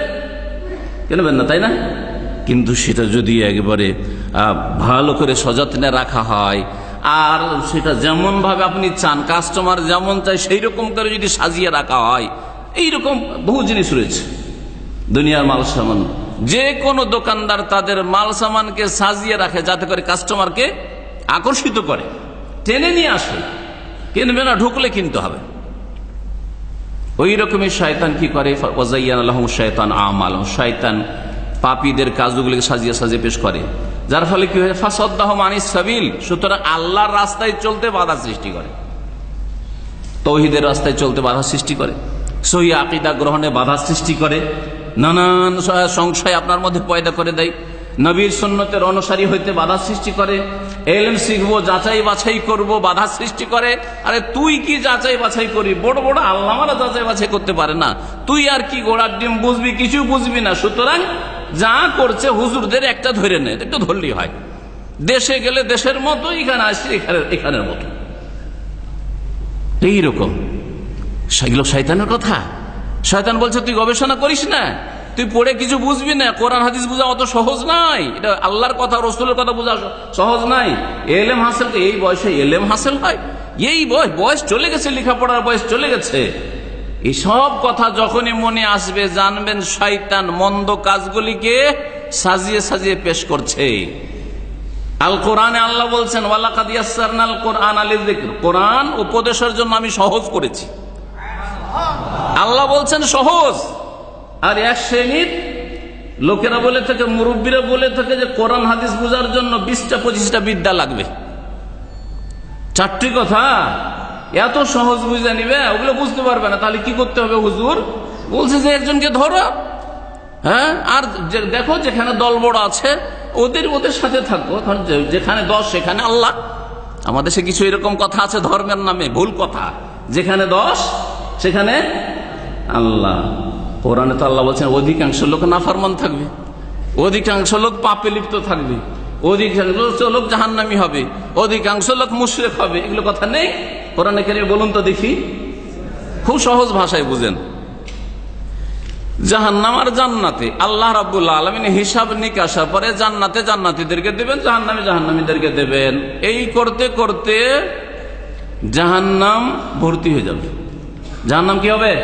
কিনবেন না, তাই না? কিন্তু সেটা যদি একবারে ভালো করে সযত্নে রাখা হয়, আর সেটা যেমন ভাবে আপনি চান কাস্টমার যেমন চাই সেই রকম করে যদি সাজিয়ে রাখা হয়, এইরকম বহু জিনিস রয়েছে। দুনিয়ার মাল সামান। যে কোনো দোকানদার তাদের মাল সামানকে সাজিয়ে রাখে, যাতে করে কাস্টমারকে আকর্ষিত করে। টেনে নিয়ে আসে কিনবে না, ঢুকলে কিনতে হবে। ওই রকমই শয়তান কি করে? ওয়াজাইয়ান আলহম শয়তান আমাল শয়তান পাপীদের কাজগুলিকে সাজিয়ে সাজিয়ে পেশ করে। যার ফলে কি হয়? ফাসদ্দাহ মানিস সাবিল। সুতরাং আল্লাহর রাস্তায় চলতে বাধা সৃষ্টি করে। তৌহিদের রাস্তায় চলতে বাধা সৃষ্টি করে। সহি আকিদা গ্রহণে বাধা সৃষ্টি করে। নানান সংশয় আপনার মধ্যে পয়দা করে দেয়। নবীর সন্ন্যতের অনুসারী হইতে বাধা সৃষ্টি করে। এলেন শিখব, যাচাই বাছাই করব, বাধা সৃষ্টি করে। আরে তুই কি যাচাই বাছাই করি? বড় বড় আল্লামারা যাচাই বাছাই করতে পারে না। তুই আর কি গোড়ার ডিম বুঝবি, কিছু বুঝবি না। সুতরাং যা করছে হুজুরদের একটা ধরে নে, একটু ধরলেই হয়। দেশে গেলে দেশের মতো, এখানে আসছে এখানে, এখানের মতো। এইরকম। সেগুলো শয়তানের কথা। শয়তান বলছে, তুই গবেষণা করিস না? তুই পড়ে কিছু বুঝবি না? কোরআন, হাদিস বোঝা অত সহজ নাই। এটা আল্লাহর কথা, রসুলের কথা বোঝা সহজ নাই। এলেম হাসেল এই বয়সে এলেম হাসেল হয়? এই বয়স বয়স চলে গেছে, লেখাপড়ার বয়স চলে গেছে। এসব কথা যখনই মনে আসবে, জানবেন শয়তান মন্দ কাজগুলিকে সাজিয়ে সাজিয়ে পেশ করছে। আল কোরআনে আল্লাহ বলছেন কোরআন কোরআন উপদেশের জন্য আমি সহজ করেছি। আল্লাহ বলছেন সহজ। আর এক শ্রেণির লোকেরা বলে থাকে, মুরব্বীরা বলে থাকে যে কোরআন হাদিস বোঝার জন্য বিশটা, পঁচিশটা বিদ্যা লাগবে। চারটি কথা, এত সহজ বুঝে নিবে, ওগুলো বুঝতে পারবে না, তাহলে কি করতে হবে হুজুর? বলছে যে একজনকে ধরো। হ্যাঁ? আর দেখো যেখানে দল বড় আছে, ওদের ওদের সাথে থাকো। যেখানে দশ সেখানে আল্লাহ। আমাদের সে কিছু এরকম কথা আছে ধর্মের নামে, ভুল কথা। যেখানে দশ, সেখানে আল্লাহ। কোরআনে তো আল্লাহ বলছেন, অধিকাংশ লোক নাফারমান থাকবে। অধিকাংশ লোক পাপে লিপ্ত থাকবে। অধিকাংশ লোক জাহান্নামি হবে। অধিকাংশ লোক মুশরেক হবে। এগুলো কথা নেই। কোরআনে কেন বলুন তো দেখি। খুব সহজ ভাষায় বুঝেন। জাহান্নাম আর জান্নাতে। আল্লাহ রাবুল্লাহ আলমিন হিসাব নিকাশা পরে জান্নাতে জান্নাতিদেরকে দেবেন, জাহান্নামে জাহান্নামীদেরকে দেবেন। এই করতে করতে জাহান্নাম ভর্তি হয়ে যাবে। জাহান্নাম কি হবে?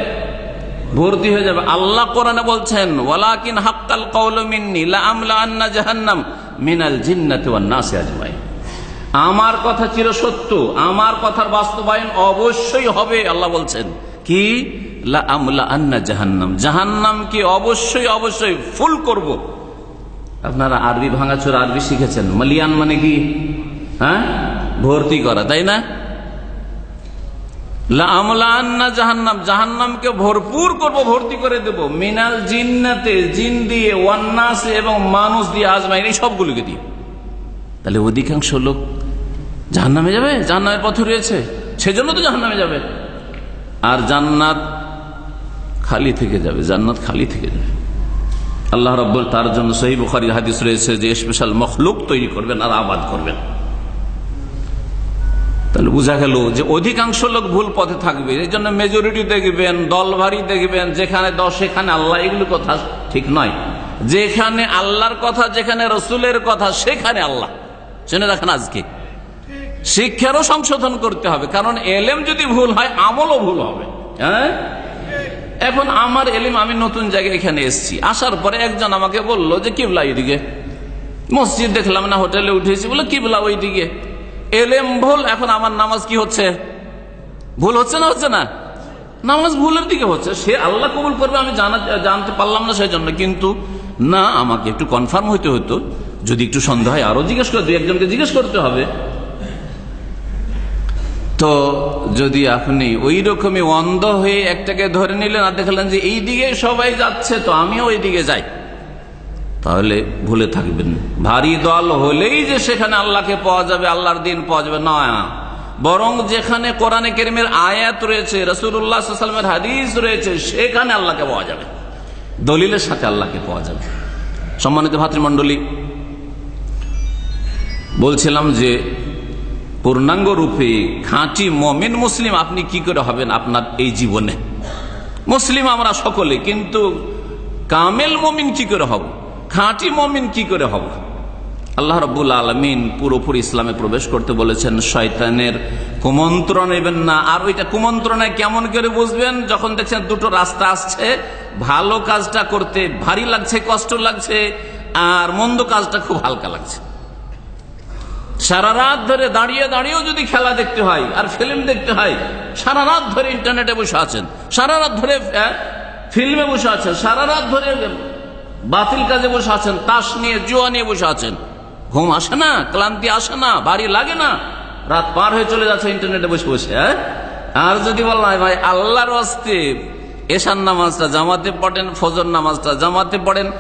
ভর্তি হয়ে যাবে। আল্লাহ কোরআনে বলছেন, ওয়ালাকিন হাক্কাল লা আমলা আন্না জাহান্নাম মিনাল জিন্নাতি ওয়ান নাসি আজমাইন। আমার কথা চির সত্য, আমার কথার বাস্তবায়ন অবশ্যই হবে, আল্লাহ বলছেন। কি? লা আমলা আন্না জাহান্নাম। জাহান্নাম কি অবশ্যই অবশ্যই ফুল করব। আপনারা আরবি ভাঙাচোর আরবি শিখেছেন। মালিয়ান মানে কি? হ্যাঁ? ভর্তি করা, তাই না? জাহান্নাম, জাহান্নামকে ভরপুর ভর্তি করে মিনাল জিন দিয়ে এবং মানুষ দিয়ে দিয়ে। তাহলে অধিকাংশ লোক জাহান নামে যাবে? জাহান্নামের পথ রয়েছে। সেজন্য তো জাহান নামে যাবে। আর জান্নাত খালি থেকে যাবে, জান্নাত খালি থেকে যাবে। আল্লাহ রব্বর তার জন্য সহি বুখারি হাদিস রয়েছে যে স্পেশাল মখলুক তৈরি করবেন আর আবাদ করবেন। তাহলে বোঝা গেল যে অধিকাংশ লোক ভুল পথে থাকবে। এই জন্য মেজরিটি দেখবেন দল ভারী দেখবেন, যেখানে দশ, সেখানে আল্লাহ, এগুলো কথা ঠিক নয়। যেখানে আল্লাহর কথা, যেখানে রসুলের কথা, সেখানে আল্লাহ। শুনে রাখেন আজকে। শিক্ষারও সংশোধন করতে হবে, কারণ এলেম যদি ভুল হয়, আমলও ভুল হবে। হ্যাঁ? এখন আমার এলিম, আমি নতুন জায়গায় এখানে এসেছি। আসার পরে একজন আমাকে বলল যে, কিবলা ওইদিকে মসজিদ দেখলাম না, হোটেলে উঠেছি, বলে কিবলা ওইদিকে। এলেম ভুল, এখন আমার নামাজ কি হচ্ছে? ভুল হচ্ছে না হচ্ছে না? নামাজ ভুলের দিকে হচ্ছে। সে আল্লাহ কবুল করবে, আমি জানা, জানতে পারলাম না সেই জন্য কিন্তু না, আমাকে একটু কনফার্ম হইতে হতো যদি একটু সন্দেহ হয়, আরও জিজ্ঞেস করে, দুই একজনকে জিজ্ঞেস করতে হবে। তো যদি আপনি ওই রকমই অন্ধ হয়ে একটাকে ধরে নিলেন আর দেখলেন যে এই দিকে সবাই যাচ্ছে, তো আমিও ওই দিকে যাই। তাহলে ভুলে থাকবেন। ভারী দল হলেই যে সেখানে আল্লাহকে পাওয়া যাবে, আল্লাহর দিন পাওয়া যাবে, না। বরং যেখানে কোরআনে কেরিমের আয়াত রয়েছে রসুল্লাহামের হাদিস রয়েছে, সেখানে আল্লাহকে পাওয়া যাবে। দলিলের সাথে আল্লাহকে পাওয়া যাবে। সম্মানিত ভাতৃমণ্ডলী, বলছিলাম যে পূর্ণাঙ্গ রূপে খাঁটি মমিন মুসলিম আপনি কি করে হবেন আপনার এই জীবনে? মুসলিম আমরা সকলে, কিন্তু কামেল মমিন কি করে হব? খাঁটি মমিন কি করে হব? আল্লাহ রব্বুল আলমিন পুরোপুরি ইসলামে প্রবেশ করতে বলেছেন, শয়তানের কুমন্ত্রণ নেবেন না। আর ওইটা কুমন্ত্রণে কেমন করে বুঝবেন? যখন দেখছেন দুটো রাস্তা আসছে, ভালো কাজটা করতে ভারী লাগছে, কষ্ট লাগছে, আর মন্দ কাজটা খুব হালকা লাগছে। সারা রাত ধরে দাঁড়িয়ে দাঁড়িয়েও যদি খেলা দেখতে হয়, আর ফিল্ম দেখতে হয়, সারা রাত ধরে ইন্টারনেটে বসে আছেন, সারা রাত ধরে ফিল্মে বসে আছেন, সারা রাত ধরে বাতিল কাজে বসে আছেন, তাস নিয়ে জুয়া নিয়ে বসে আছেন। ঘুম আসে না, ক্লান্তি আসে না বাড়ি লাগে না। রাত পার হয়ে চলে যাচ্ছে, ইন্টারনেটে বসে বসে হ্যাঁ? আর যদি বললাম ভাই, আল্লাহর ওয়াস্তে এশার নামাজটা, জামাতে পড়েন, ফজর নামাজটা জামাতে পড়েন,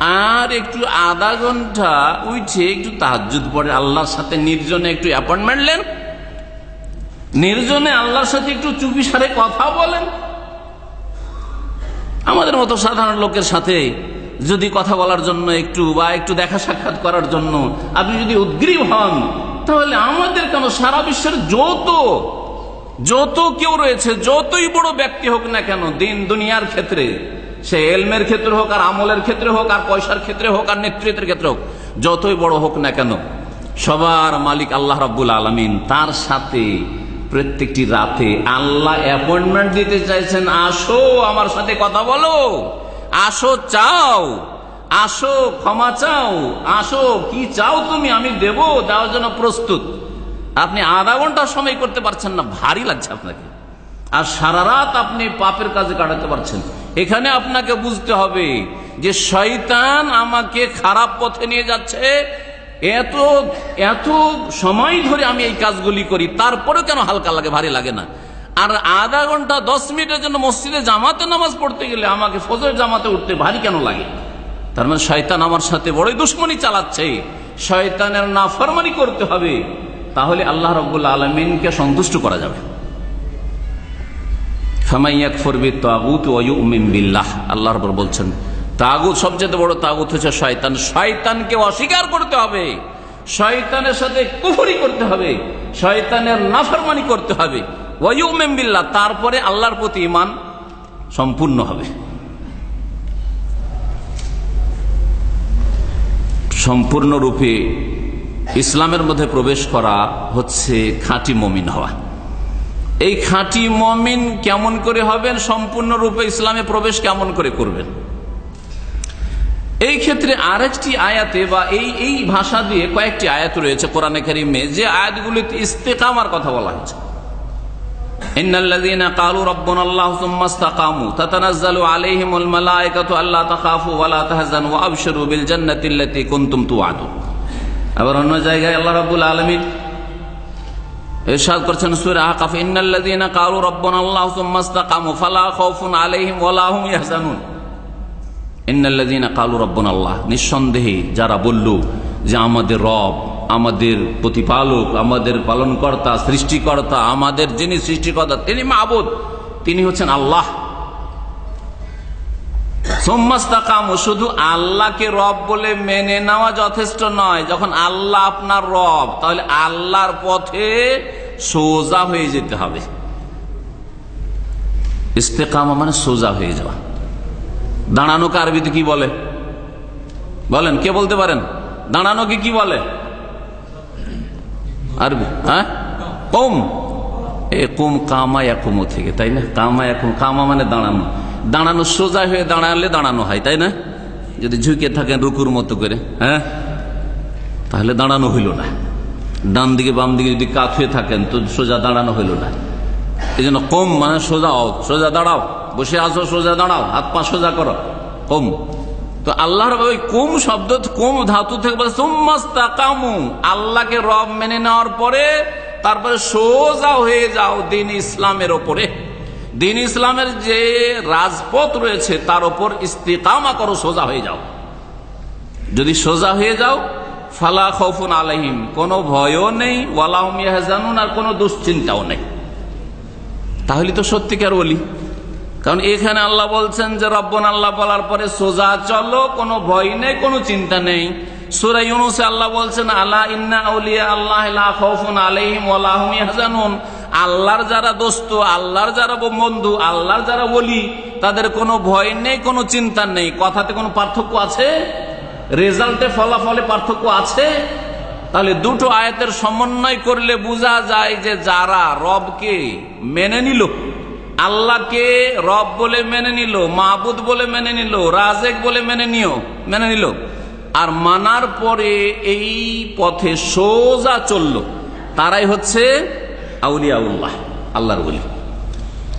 আর একটু আধা ঘণ্টা উঠে একটু তাহাজুদ পড়ে, আল্লাহর সাথে নির্জনে একটু অ্যাপয়েন্টমেন্ট নেন। নির্জনে আল্লাহর সাথে একটু চুপি সারে কথা বলেন। আমাদের মতো সাধারণ লোকের সাথে যদি কথা বলার জন্য একটু বা একটু দেখা সাক্ষাৎ করার জন্য আপনি যদি উদ্গ্রীব হন, তাহলে আমাদের কেন সারা বিশ্বের যত যত কেউ রয়েছে, যতই বড় ব্যক্তি হোক না কেন, দিন দুনিয়ার ক্ষেত্রে, সে এলমের ক্ষেত্রে হোক আর আমলের ক্ষেত্রে হোক আর পয়সার ক্ষেত্রে হোক আর নেতৃত্বের ক্ষেত্রে হোক, যতই বড় হোক না কেন, সবার মালিক আল্লাহ রাব্বুল আলমিন। তার সাথে প্রত্যেকটি রাতে আল্লাহ অ্যাপয়েন্টমেন্ট দিতে চাইছেন, আসো আমার সাথে কথা বলো। আসো চাও, আসো, ক্ষমা চাও, আসো, কি চাও তুমি, আমি দেব দেওয়ার জন্য প্রস্তুত। আপনি আধা ঘণ্টা সময় করতে পারছেন না, ভারী লাগছে আপনাকে। আর সারা রাত আপনি পাপের কাজে কাটাতে পারছেন। এখানে আপনাকে বুঝতে হবে যে শয়তান আমাকে খারাপ পথে নিয়ে যাচ্ছে। এত এত সময় ধরে আমি এই কাজগুলি করি, তারপরেও কেন হালকা লাগে, ভারী লাগে না? আর আধা ঘণ্টা, দশ মিনিটের জন্য মসজিদে জামাতে নামাজ পড়তে গেলে আমাকে ফজর জামাতে উঠতে ভারী কেন লাগে? তার মানে শয়তান আমার সাথে বড়ই দুশ্মনী চালাচ্ছে। শয়তানের না নাফরমানি করতে হবে। তাহলে আল্লাহ রব্বুল্লা আলমিনকে সন্তুষ্ট করা যাবে। বলছেন সবচেয়ে বড় তাগুত হচ্ছে শয়তান। শয়তানকে অস্বীকার করতে হবে। শয়তানের সাথে কুফরি করতে হবে। শয়তানের নাফরমানি করতে হবে। ওয়ুমেম তারপরে আল্লাহর প্রতি ইমান সম্পূর্ণ হবে। সম্পূর্ণরূপে ইসলামের মধ্যে প্রবেশ করা হচ্ছে খাঁটি মমিন হওয়া। এই খাঁটি মমিন কেমন করে হবেন? সম্পূর্ণরূপে ইসলামে প্রবেশ কেমন করে করবেন? এই ক্ষেত্রে আরেকটি আয়াতে বা এই এই ভাষা দিয়ে কয়েকটি আয়াত রয়েছে কোরআনে কারিমে, যে আয়াতগুলিতে ইস্তেকামার কথা বলা হয়েছে। إن الذين قالوا ربنا الله ثم استقاموا تتنزل عليهم الملائكة ألا تخافوا ولا تهزنوا وأبشروا بالجنة التي كنتم توعدون আবার অন্য জায়গায় আল্লাহ রাব্বুল আলামিন ইরশাদ করছেন সূরা আকাফ ইন্নাল্লাযীনা ক্বালু রাব্বুনা আল্লাহু সুম্মা ইসতাকামু ফালা খাউফুন আলাইহিম ওয়ালা হুম ইয়াহজানুন ইন্নাল্লাযীনা ক্বালু রাব্বুনা আল্লাহ নিঃসন্দেহে যারা বলল যে আমাদের রব আমাদের প্রতিপালক, আমাদের পালনকর্তা, সৃষ্টিকর্তা, আমাদের যিনি সৃষ্টিকর্তা, তিনি মাহবুদ তিনি হচ্ছেন আল্লাহ। সোম্মাস্তাকাম, শুধু আল্লাহকে রব বলে মেনে নেওয়া যথেষ্ট নয়। যখন আল্লাহ আপনার রব, তাহলে আল্লাহর পথে সোজা হয়ে যেতে হবে। ইস্তেকামা মানে সোজা হয়ে যাওয়া। দাঁড়ানোকে আরবিতে কি বলে? বলেন, কে বলতে পারেন? দাঁড়ানোকে কি বলে? আরবি হ্যাঁ? কম। এ কুম কামা একুমো থেকে, তাই না? কামা একুম কামা মানে দাঁড়ানো। দাঁড়ানো সোজা হয়ে দাঁড়ালে দাঁড়ানো হয়, তাই না? যদি ঝুঁকে থাকেন রুকুর মতো করে হ্যাঁ? তাহলে দাঁড়ানো হইল না। ডান দিকে বাম দিকে যদি কাত হয়ে থাকেন, তো সোজা দাঁড়ানো হইল না। এই জন্য কম মানে সোজা সোজা দাঁড়াও। বসে আসো সোজা দাঁড়াও। হাত পা সোজা করো। কম। তো আল্লাহর ওই কুম শব্দ কুম ধাতু থেকে কামু আল্লাহকে রব মেনে নেওয়ার পরে তারপরে সোজা হয়ে যাও দিন ইসলামের ওপরে। দিন ইসলামের যে রাজপথ রয়েছে তার ওপর ইস্তিকামা করো, সোজা হয়ে যাও। যদি সোজা হয়ে যাও, ফালা খৌফুন আলহিম কোনো ভয়ও নেই, ওয়ালাহম ইয়াহজানুন, আর কোনো দুশ্চিন্তাও নেই। তাহলে তো সত্যিকার বলি কারণ এখানে আল্লাহ বলছেন যে, রব্বন আল্লাহ বলার পরে সোজা চলো, কোনো ভয় নেই, কোনো চিন্তা নেই। সুরা ইউনুসে আল্লাহ বলছেন আল্লাহ ইন্না আউলিয়া আল্লাহ খাউফুন আলাইহিম ওয়া লা আল্লাহর যারা দোস্ত, আল্লাহর যারা বন্ধু, আল্লাহর যারা বলি তাদের কোনো ভয় নেই, কোনো চিন্তা নেই। কথাতে কোনো পার্থক্য আছে? রেজাল্টে ফলাফলে পার্থক্য আছে? তাহলে দুটো আয়াতের সমন্বয় করলে বোঝা যায় যে, যারা রবকে মেনে নিল আল্লাহকে রব বলে মেনে নিল মাহবুদ বলে মেনে নিল, রাজেক বলে মেনে নিও, মেনে নিল। আর মানার পরে এই পথে সোজা চলল। তারাই হচ্ছে আউলিয়াউল্লাহ, আল্লাহর বলি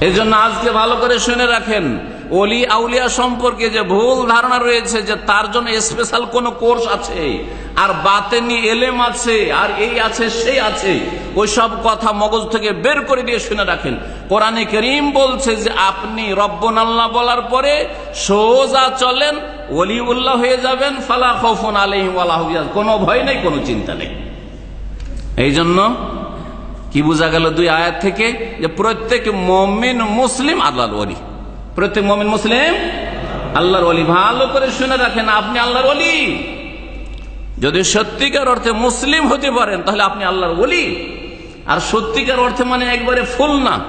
এই জন্য আজকে ভালো করে শুনে রাখেন অলি আউলিয়া সম্পর্কে যে ভুল ধারণা রয়েছে, যে তার জন্য স্পেশাল কোন কোর্স আছে, আর বাতেনি এলেম আছে, আর এই আছে, সেই আছে ওই সব কথা মগজ থেকে বের করে দিয়ে শুনে রাখেন। কোরআনে করিম বলছে যে, আপনি রব্বন আল্লাহ বলার পরে সোজা চলেন অলি উল্লাহ হয়ে যাবেন, ফালা খফন আলহিম আল্লাহ কোনো ভয় নেই, কোনো চিন্তা নেই। এই জন্য কি বোঝা গেল দুই আয়াত থেকে, যে প্রত্যেক মমিন মুসলিম আল্লাহর ওলি। প্রত্যেক মমিন মুসলিম আল্লাহর ওলি। ভালো করে শুনে রাখেন, আপনি আল্লাহর ওলি। যদি সত্যিকার অর্থে মুসলিম হতে পারেন, তাহলে আপনি আল্লাহর ওলি। আর সত্যিকার অর্থে মানে একবারে ফুল না।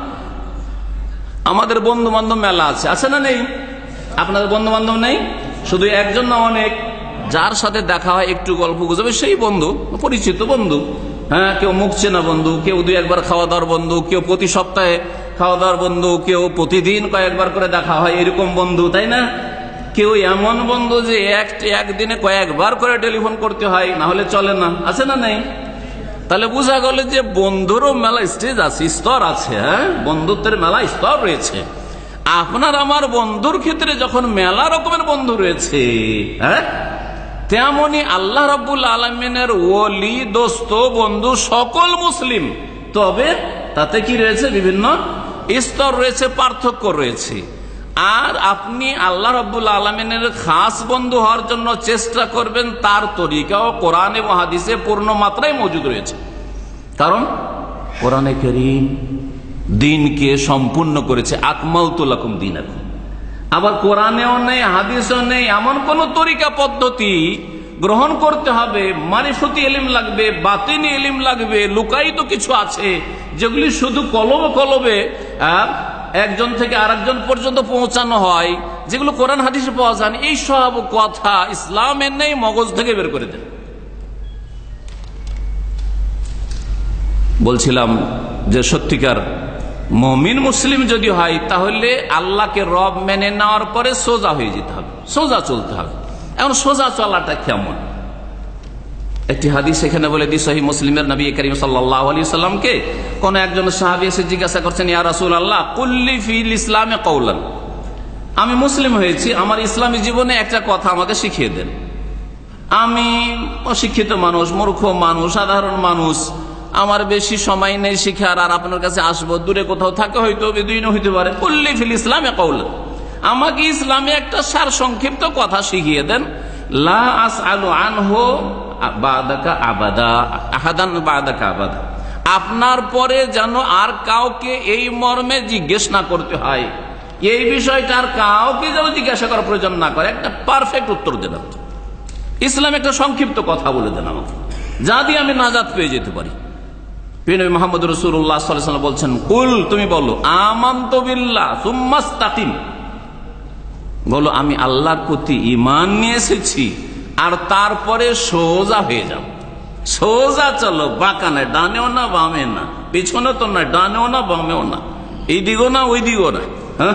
আমাদের বন্ধু বান্ধব মেলা আছে। আছে না নেই? আপনাদের বন্ধু বান্ধব নেই? শুধু একজন না অনেক। যার সাথে দেখা হয়, একটু গল্প গুজবে, সেই বন্ধু, পরিচিত বন্ধু। হ্যাঁ কেউ মুখ চেনা বন্ধু, কেউ দুই একবার খাওয়া দাওয়ার বন্ধু, কেউ প্রতি সপ্তাহে খাওয়া দাওয়ার বন্ধু, কেউ প্রতিদিন কয়েকবার করে দেখা হয় এরকম বন্ধু, তাই না? কেউ এমন বন্ধু যে এক, একদিনে কয়েকবার করে টেলিফোন করতে হয়, না হলে চলে না। আছে না নেই? তাহলে বোঝা গেল যে বন্ধুরও মেলা স্টেজ আছে, স্তর আছে হ্যাঁ? বন্ধুত্বের মেলা স্তর রয়েছে। আপনার আমার বন্ধুর ক্ষেত্রে যখন মেলা রকমের বন্ধু রয়েছে হ্যাঁ? তেমনি আল্লাহ রব্বুল আলমিনের ওলি, দোস্ত, বন্ধু সকল মুসলিম। তবে তাতে কি রয়েছে? বিভিন্ন স্তর রয়েছে, পার্থক্য রয়েছে। আর আপনি আল্লাহ রব্বুল আলমিনের খাস বন্ধু হওয়ার জন্য চেষ্টা করবেন, তার তরিকাও কোরআন এবং হাদিসে পূর্ণ মাত্রায় মজুদ রয়েছে। কারণ কোরআনে করিম দিনকে সম্পূর্ণ করেছে আকমাল তোলাকুম দিন আবার কোরআনেও নেই, হাদিসও নেই, এমন কোন তরিকা পদ্ধতি গ্রহণ করতে হবে। মারিফতি এলিম লাগবে বাতিনি এলিম লাগবে লুকায়িত কিছু আছে যেগুলি শুধু কলবে কলবে একজন থেকে আরেকজন পর্যন্ত পৌঁছানো হয় যেগুলো কোরআন হাদিসে পাওয়া যায় না, এই সব কথা ইসলামের নেই মগজ থেকে বের করে দেন। বলছিলাম যে সত্যিকার মমিন মুসলিম যদি হয় তাহলে আল্লাহকে রব মেনে নেওয়ার পরে সোজা হয়ে যেতে হবে সোজা চলতে হবে। এখন সোজা চলাটা কেমন? একটি হাদিস এখানে বলে দি সহি মুসলিমের নবী করিম সাল্লাহ সাল্লামকে কোন একজন সাহাবি এসে জিজ্ঞাসা করছেন, ইয়া রাসুল আল্লাহ কুল্লি ফিল ইসলামে কৌলান আমি মুসলিম হয়েছি, আমার ইসলামী জীবনে একটা কথা আমাকে শিখিয়ে দেন। আমি অশিক্ষিত মানুষ, মূর্খ মানুষ, সাধারণ মানুষ, আমার বেশি সময় নেই শিখার, আর আপনার কাছে আসব, দূরে কোথাও থাকে হয়তো বেদুইন হইতে পারে। কুল্লি ফিল ইসলামে কৌলান আমাকে ইসলামে একটা সার সংক্ষিপ্ত কথা শিখিয়ে দেন। আবাদা আবাদা। আপনার পরে যেন আর কাউকে এই মর্মে জিজ্ঞেস না করতে হয়। এই বিষয়টা আর কাউকে যেন জিজ্ঞাসা করার প্রয়োজন না করে। একটা পারফেক্ট উত্তর দেন ইসলাম একটা সংক্ষিপ্ত কথা বলে দেন আমাকে। যা দিয়ে আমি নাজাদ পেয়ে যেতে পারি। পিনবী মোহাম্মদ রসুল্লাহ বলছেন, কুল, তুমি বলো সুম্মাস্তাকিম। বলো, আমি আল্লাহর প্রতি ইমান নিয়ে এসেছি, আর তারপরে সোজা হয়ে যাও সোজা চলো বাঁকা নয় ডানেও না, বামে না। পিছনে তো নয়, ডানেও না, বামেও না। এই দিগো না ওই দিগো না। হ্যাঁ?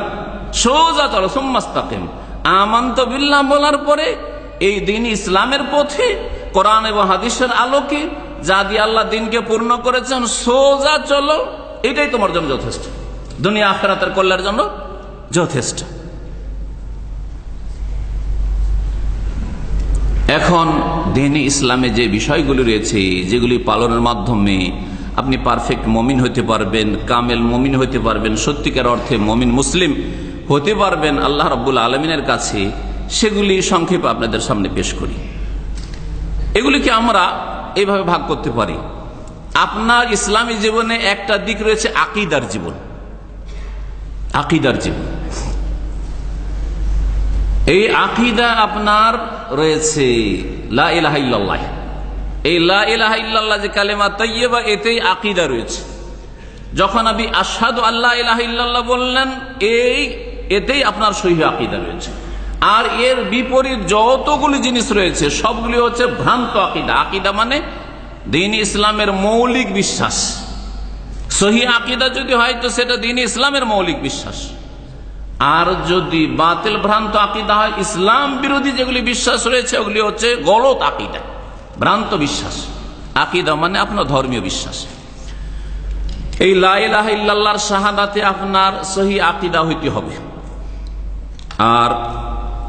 সোজা চলো, সোম্মাস্তাকিম। আমান্ত বিল্লাহ বলার পরে এই দিন ইসলামের পথে, কোরআন এবং হাদিসের আলোকে, যা দিয়ে আল্লাহ দিনকে পূর্ণ করেছেন, সোজা চলো, এটাই তোমার জন্য যথেষ্ট। দুনিয়া আখেরাতের কল্যাণের জন্য যথেষ্ট। এখন দিনে ইসলামে যে বিষয়গুলি রয়েছে, যেগুলি পালনের মাধ্যমে আপনি পারফেক্ট মমিন হতে পারবেন, কামেল মমিন হতে পারবেন, সত্যিকার অর্থে মমিন মুসলিম হতে পারবেন আল্লাহ রব্বুল আলমিনের কাছে, সেগুলি সংক্ষেপে আপনাদের সামনে পেশ করি। এগুলিকে আমরা এইভাবে ভাগ করতে পারি। আপনার ইসলামী জীবনে একটা দিক রয়েছে আকিদার জীবন। আকিদার জীবন। এই আকিদা আপনার রয়েছে, লা এই লা যে কালেমা এতেই আকিদা রয়েছে। যখন আপনি আসাদু আল্লাহ বললেন, এই এতেই আপনার আকিদা রয়েছে। আর এর বিপরীত যতগুলি জিনিস রয়েছে, সবগুলি হচ্ছে ভ্রান্ত আকিদা। আকিদা মানে দিন ইসলামের মৌলিক বিশ্বাস। সহি আকিদা যদি হয়, তো সেটা দিন ইসলামের মৌলিক বিশ্বাস। আর যদি বাতিল ভ্রান্ত আকিদা হয়, ইসলাম বিরোধী যেগুলি বিশ্বাস রয়েছে, ওগুলি হচ্ছে গলত আকিদা, ভ্রান্ত বিশ্বাস। আকিদা মানে আপনার ধর্মীয় বিশ্বাস। এই লাইলাহ ইল্লাল্লাহর শাহাদাতে আপনার সহি আকিদা হইতে হবে। আর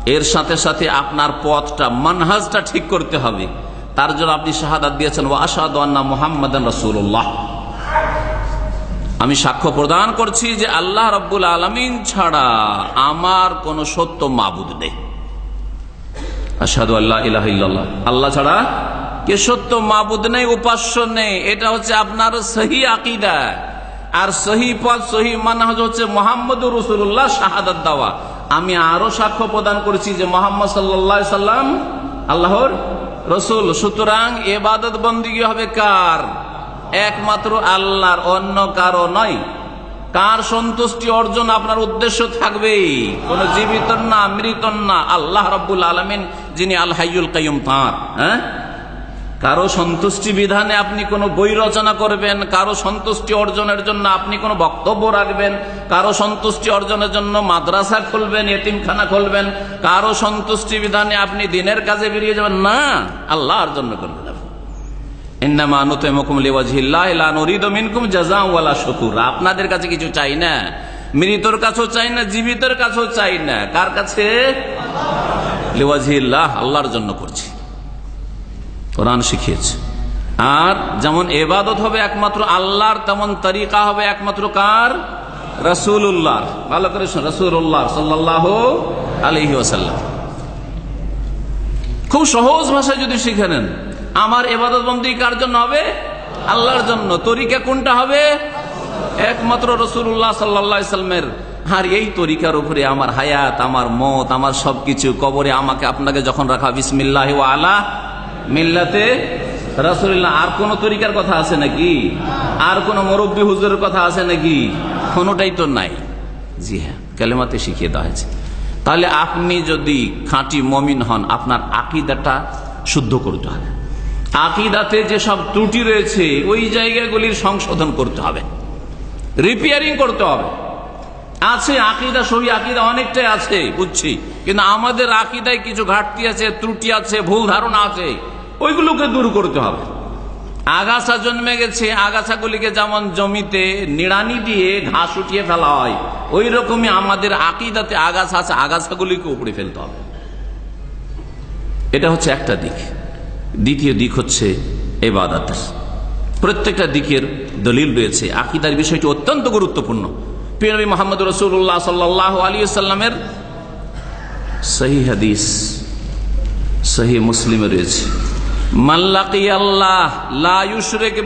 এর সাথে সাথে আপনার পথটা, মানহাজটা ঠিক করতে হবে। তার জন্য আপনি শাহাদাত দিয়েছেন ও আসাদ মোহাম্মদ রসুল্লাহ আমি সাক্ষ্য প্রদান করছি যে আল্লাহ রব্বুল আলমিন ছাড়া আমার কোন সত্য মাবুদ নেই। আসাদু আল্লাহ ছাড়া কে সত্য মাবুদ নেই, উপাস্য নেই, এটা হচ্ছে আপনার সহি আকিদা। আর সহি পথ, সহি মানহাজ হচ্ছে মোহাম্মদ রসুল্লাহ শাহাদাত দেওয়া। আমি আরও সাক্ষ্য প্রদান করেছি যে মোহাম্মদ সাল্লাহ সাল্লাম আল্লাহর রসুল। সুতরাং এবাদত বন্দিগি হবে কার? একমাত্র আল্লাহর, অন্য কারও নয়। কার সন্তুষ্টি অর্জন আপনার উদ্দেশ্য থাকবে? কোন জীবিত না, মৃত না, আল্লাহ রব্বুল আলমিন, যিনি আল হাইউল কাইম তাঁর হ্যাঁ? কারও সন্তুষ্টি বিধানে আপনি কোনো বই রচনা করবেন, কারও সন্তুষ্টি অর্জনের জন্য আপনি কোনো বক্তব্য রাখবেন, কারও সন্তুষ্টি অর্জনের জন্য মাদ্রাসা খুলবেন, এতিমখানা খুলবেন, কারও সন্তুষ্টি বিধানে আপনি দিনের কাজে বেরিয়ে যাবেন, না, আল্লাহর জন্য করবেন। আপনাদের কাছে কিছু চাই না? মৃতর কাছেও চাই না, জীবিতের কাছেও চাই না। কার কাছে? লেওয়াজিল্লাহ আল্লাহর জন্য করছি। কোরআন শিখিয়েছে। আর যেমন এবাদত হবে একমাত্র আল্লাহর, তেমন তরিকা হবে একমাত্র কার? রসুল্লাহ ভালো করে রসুল্লাহ সাল্লাহ আলহি খুব সহজ ভাষায় যদি শিখে নেন আমার এবাদত বন্দী কার জন্য হবে? আল্লাহর জন্য। তরিকা কোনটা হবে? একমাত্র রসুল্লাহ সাল্লামের। আর এই তরিকার উপরে আমার হায়াত, আমার মত, আমার সবকিছু কবরে আমাকে আপনাকে যখন রাখা বিসমিল্লাহ আলা মিল্লাতে রাসুল্লাহ আর কোন তরিকার কথা আছে নাকি? আর কোন মুরব্বী হুজুরের কথা আছে নাকি? কোনোটাই তো নাই। জি হ্যাঁ কালেমাতে শিখিয়ে দেওয়া হয়েছে। তাহলে আপনি যদি খাঁটি মমিন হন, আপনার আকিদাটা শুদ্ধ করতে হবে। আকিদাতে যেসব ত্রুটি রয়েছে, ওই জায়গাগুলির সংশোধন করতে হবে। রিপেয়ারিং করতে হবে। আছে আকিদা, সহি আকিদা অনেকটাই আছে, বুঝছি। কিন্তু আমাদের আকিদায় কিছু ঘাটতি আছে, ত্রুটি আছে, ভুল ধারণা আছে, ওইগুলোকে দূর করতে হবে। আগাছা জন্মে গেছে, আগাছাগুলিকে যেমন জমিতে নিড়ানি দিয়ে ঘাস উঠিয়ে ফেলা হয় ওই রকমই আমাদের আকিদাতে আগাছা আছে, আগাছাগুলিকে উপড়ে ফেলতে হবে। এটা হচ্ছে একটা দিক। দ্বিতীয় দিক হচ্ছে এবাদাত। প্রত্যেকটা দিকের দলিল রয়েছে। আকিদার বিষয়টি অত্যন্ত গুরুত্বপূর্ণ। পিনবী মোহাম্মদ রসুল্লাহ সাল্লাহ আলী সাল্লামের সহি হাদিস সহি মুসলিমে রয়েছে।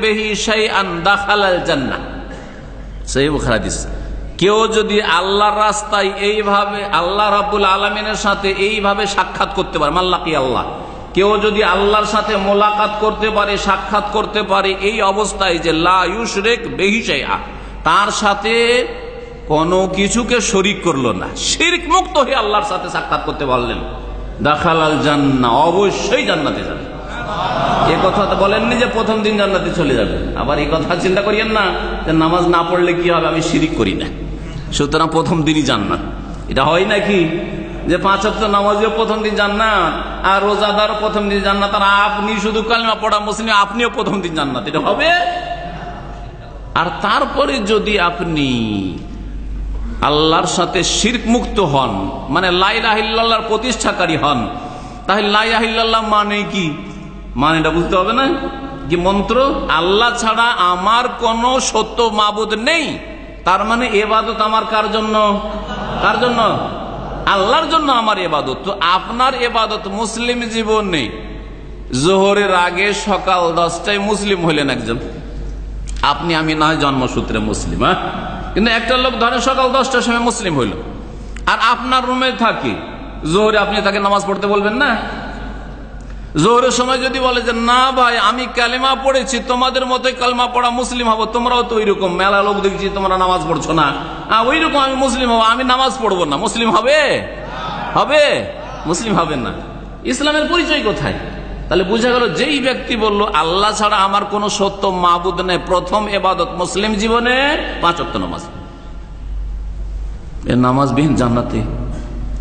বেহি সহি বুখারাদিস কেউ যদি আল্লাহর রাস্তায় এইভাবে সাথে এইভাবে সাক্ষাৎ করতে পারে মাল্লাকি আল্লাহ কেউ যদি আল্লাহর সাথে মোলাকাত করতে পারে, সাক্ষাৎ করতে পারে, এই অবস্থায় যে লায়ুশরেক বেহিসাইয়া তার সাথে কোনো কিছুকে শরিক করল না। শিরিক মুক্ত হয়ে আল্লাহর সাথে সাক্ষাৎ করতে পারলেন। দাখালাল জান্না অবশ্যই জান্নাতে যাবে। এ কথা তো বলেননি যে প্রথম দিন জান্নাতে চলে যাবে। আবার এই কথা চিন্তা করিয়েন না যে নামাজ না পড়লে কি হবে? আমি শিরিক করি না। সুতরাং প্রথম দিনই জান্নাত। এটা হয় নাকি? যে পাঁচ হপ্তাহ নামাজিও প্রথম দিন জান্নাত, আর রোজাদারও প্রথম দিন জান্নাত, আর আপনি শুধু কালমা পড়া মুসলিম, আপনিও প্রথম দিন জান্নাত, এটা হবে? আর তারপরে যদি আপনি আল্লাহর সাথে শির্ক মুক্ত হন মানে লাই লাইলাহিল্লাহর প্রতিষ্ঠাকারী হন, তাহলে লাই লাইলাহিল্লাহ মানে কি? মানে এটা বুঝতে হবে না? কি মন্ত্র? আল্লাহ ছাড়া আমার কোনো সত্য মাবুদ নেই। তার মানে এবাদত আমার কার জন্য? কার জন্য? আল্লাহর জন্য আমার এবাদত তো আপনার এবাদত মুসলিম জীবন নেই। জোহরের আগে সকাল দশটায় মুসলিম হইলেন একজন। আপনি, আমি নয়, জন্মসূত্রে মুসলিম হ্যাঁ? কিন্তু একটা লোক ধরেন সকাল দশটার সময় মুসলিম হইল। আর আপনার রুমে থাকি। জোহরে আপনি তাকে নামাজ পড়তে বলবেন না? জোহরের সময় যদি বলে যে, না ভাই, আমি কালেমা পড়েছি, তোমাদের মতোই কালমা পড়া মুসলিম হব, তোমরাও তো ওইরকম। মেলা লোক দেখছি, তোমরা নামাজ পড়ছো না। ওই রকম আমি মুসলিম হব, আমি নামাজ পড়ব না। মুসলিম হবে? হবে। মুসলিম হবে না। ইসলামের পরিচয় কোথায়? তাহলে বোঝা গেল, যেই ব্যক্তি বলল, আল্লাহ ছাড়া আমার কোন সত্য মাহবুদ নেই, প্রথম এবাদত মুসলিম জীবনে পাঁচ অক্ট নামাজ। নামাজবিহীন জান্নাতে,